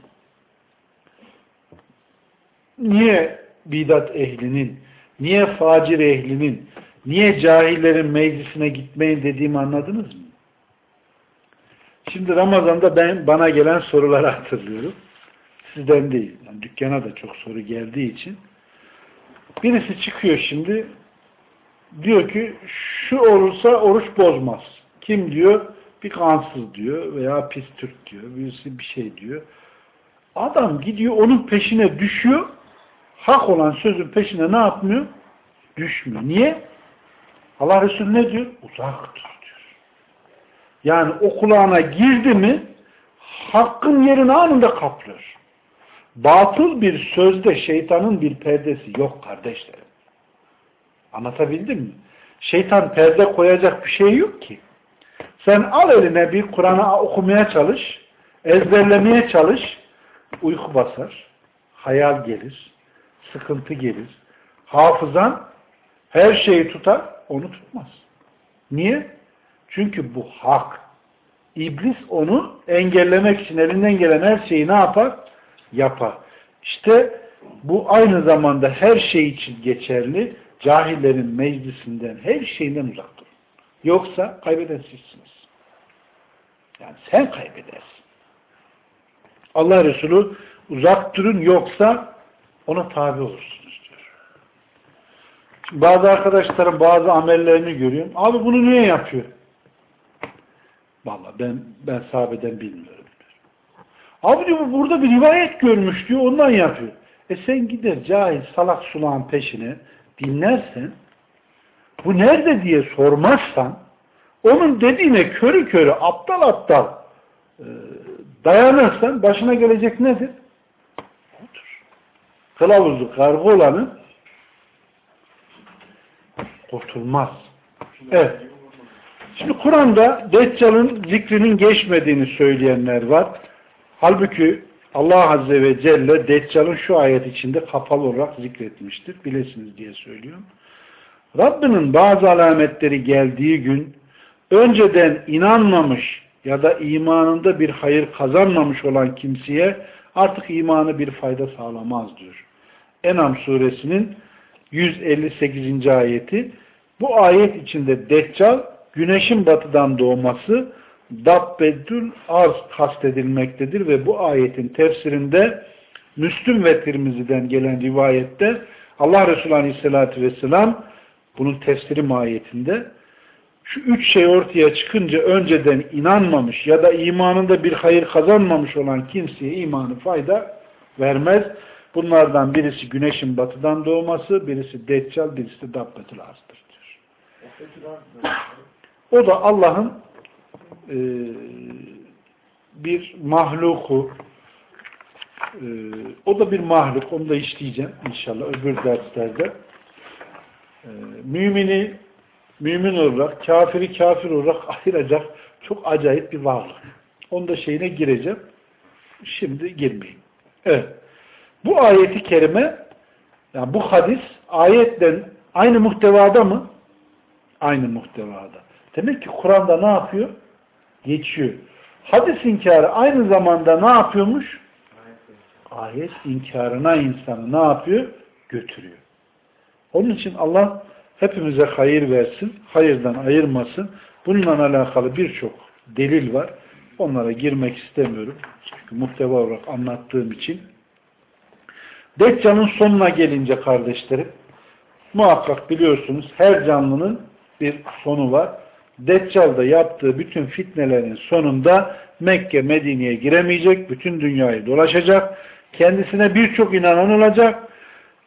Niye bidat ehlinin, niye facir ehlinin, niye cahillerin meclisine gitmeyin dediğimi anladınız mı? Şimdi Ramazan'da ben bana gelen soruları hatırlıyorum. Sizden değil. Yani dükkana da çok soru geldiği için. Birisi çıkıyor şimdi diyor ki şu olursa oruç bozmaz. Kim diyor? Bir kansız diyor veya pis Türk diyor. Birisi bir şey diyor. Adam gidiyor onun peşine düşüyor. Hak olan sözün peşine ne yapmıyor? Düşmüyor. Niye? Allah Resulü ne diyor? Uzak. Yani o kulağına girdi mi hakkın yerini anında kaplıyor. Batıl bir sözde şeytanın bir perdesi yok kardeşlerim. Anlatabildim mi? Şeytan perde koyacak bir şey yok ki. Sen al eline bir Kur'an'ı okumaya çalış, ezberlemeye çalış, uyku basar, hayal gelir, sıkıntı gelir. Hafızan her şeyi tutar, onu tutmaz. Niye? Çünkü bu hak. İblis onu engellemek için elinden gelen her şeyi ne yapar? Yapar. İşte bu aynı zamanda her şey için geçerli. Cahillerin meclisinden, her şeyinden uzak durun. Yoksa kaybeden sizsiniz. Yani sen kaybedersin. Allah Resulü uzak durun yoksa ona tabi olursunuz diyor. Şimdi bazı arkadaşlarım bazı amellerini görüyorum. Abi bunu niye yapıyor? Valla ben ben sahabeden bilmiyorum. Abi diyor burada bir rivayet görmüş diyor ondan yapıyor. E sen gider cahil salak sulağın peşine dinlersen bu nerede diye sormazsan onun dediğine körü körü aptal aptal e, dayanırsan başına gelecek nedir? Odur. Kılavuzu kargı olanı kurtulmaz. Evet. Şimdi Kur'an'da Deccal'ın zikrinin geçmediğini söyleyenler var. Halbuki Allah Azze ve Celle Deccal'ın şu ayet içinde kapalı olarak zikretmiştir. Bilesiniz diye söylüyorum. Rabbinin bazı alametleri geldiği gün önceden inanmamış ya da imanında bir hayır kazanmamış olan kimseye artık imanı bir fayda sağlamaz diyor. Enam suresinin 158. ayeti bu ayet içinde Deccal güneşin batıdan doğması Dabbedül arz kastedilmektedir ve bu ayetin tefsirinde Müslüm ve Tirmizi'den gelen rivayette Allah Resulü Aleyhisselatü Vesselam bunun tefsiri mahiyetinde şu üç şey ortaya çıkınca önceden inanmamış ya da imanında bir hayır kazanmamış olan kimseye imanı fayda vermez. Bunlardan birisi güneşin batıdan doğması, birisi Deccal, birisi de Dabbetül Arz'dır diyor. O da Allah'ın e, bir mahluku e, o da bir mahluk. Onu da işleyeceğim inşallah öbür derslerde. E, mümini mümin olarak, kafiri kafir olarak ayıracak çok acayip bir varlık. Onu da şeyine gireceğim. Şimdi girmeyeyim. Evet. Bu ayeti kerime yani bu hadis ayetten aynı muhtevada mı? Aynı muhtevada. Demek ki Kur'an'da ne yapıyor? Geçiyor. Hadis inkarı aynı zamanda ne yapıyormuş? Ayet inkarına insanı ne yapıyor? Götürüyor. Onun için Allah hepimize hayır versin, hayırdan ayırmasın. Bununla alakalı birçok delil var. Onlara girmek istemiyorum. Çünkü muhteva olarak anlattığım için. Deccal'ın sonuna gelince kardeşlerim, muhakkak biliyorsunuz her canlının bir sonu var. Deccal'da yaptığı bütün fitnelerin sonunda Mekke, Medine'ye giremeyecek, bütün dünyayı dolaşacak, kendisine birçok inanan olacak,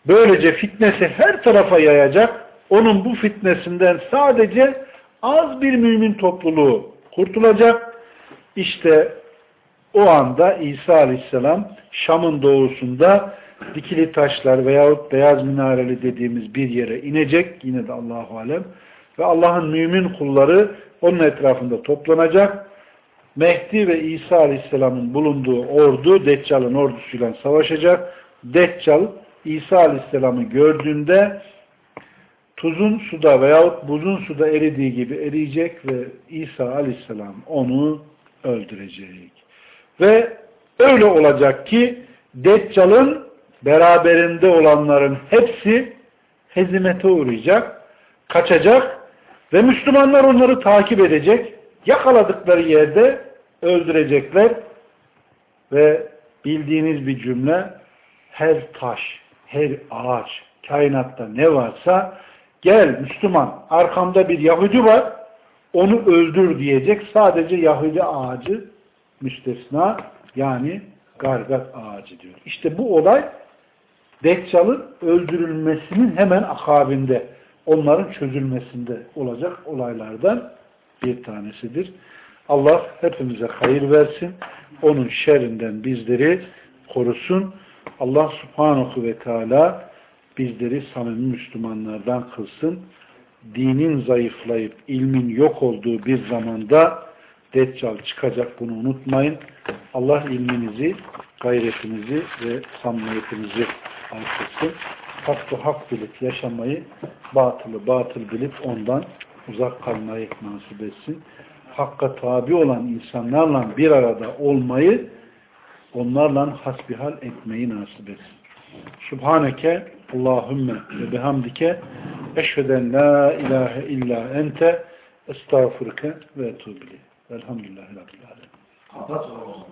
böylece fitnesi her tarafa yayacak, onun bu fitnesinden sadece az bir mümin topluluğu kurtulacak. İşte o anda İsa Aleyhisselam Şam'ın doğusunda dikili taşlar veyahut beyaz minareli dediğimiz bir yere inecek. Yine de Allahu Alem. Ve Allah'ın mümin kulları onun etrafında toplanacak. Mehdi ve İsa Aleyhisselam'ın bulunduğu ordu Deccal'ın ordusuyla savaşacak. Deccal İsa Aleyhisselam'ı gördüğünde tuzun suda veyahut buzun suda eridiği gibi eriyecek ve İsa aleyhisselam onu öldürecek. Ve öyle olacak ki Deccal'ın beraberinde olanların hepsi hezimete uğrayacak, kaçacak ve Müslümanlar onları takip edecek. Yakaladıkları yerde öldürecekler ve bildiğiniz bir cümle her taş, her ağaç, kainatta ne varsa gel Müslüman arkamda bir Yahudi var onu öldür diyecek sadece Yahudi ağacı müstesna yani gargat ağacı diyor. İşte bu olay Deccal'ın öldürülmesinin hemen akabinde onların çözülmesinde olacak olaylardan bir tanesidir. Allah hepimize hayır versin. Onun şerrinden bizleri korusun. Allah subhanahu ve teala bizleri samimi Müslümanlardan kılsın. Dinin zayıflayıp ilmin yok olduğu bir zamanda Deccal çıkacak bunu unutmayın. Allah ilminizi, gayretinizi ve samimiyetinizi artırsın. Hakkı hak bilip yaşamayı, batılı batıl bilip ondan uzak kalmayı nasip etsin. Hakka tabi olan insanlarla bir arada olmayı, onlarla hasbihal etmeyi nasip etsin. Subhaneke Allahümme ve bihamdike eşveden la ilahe illa ente estağfurke ve etubili. Velhamdülillahi Rabbil Alemin.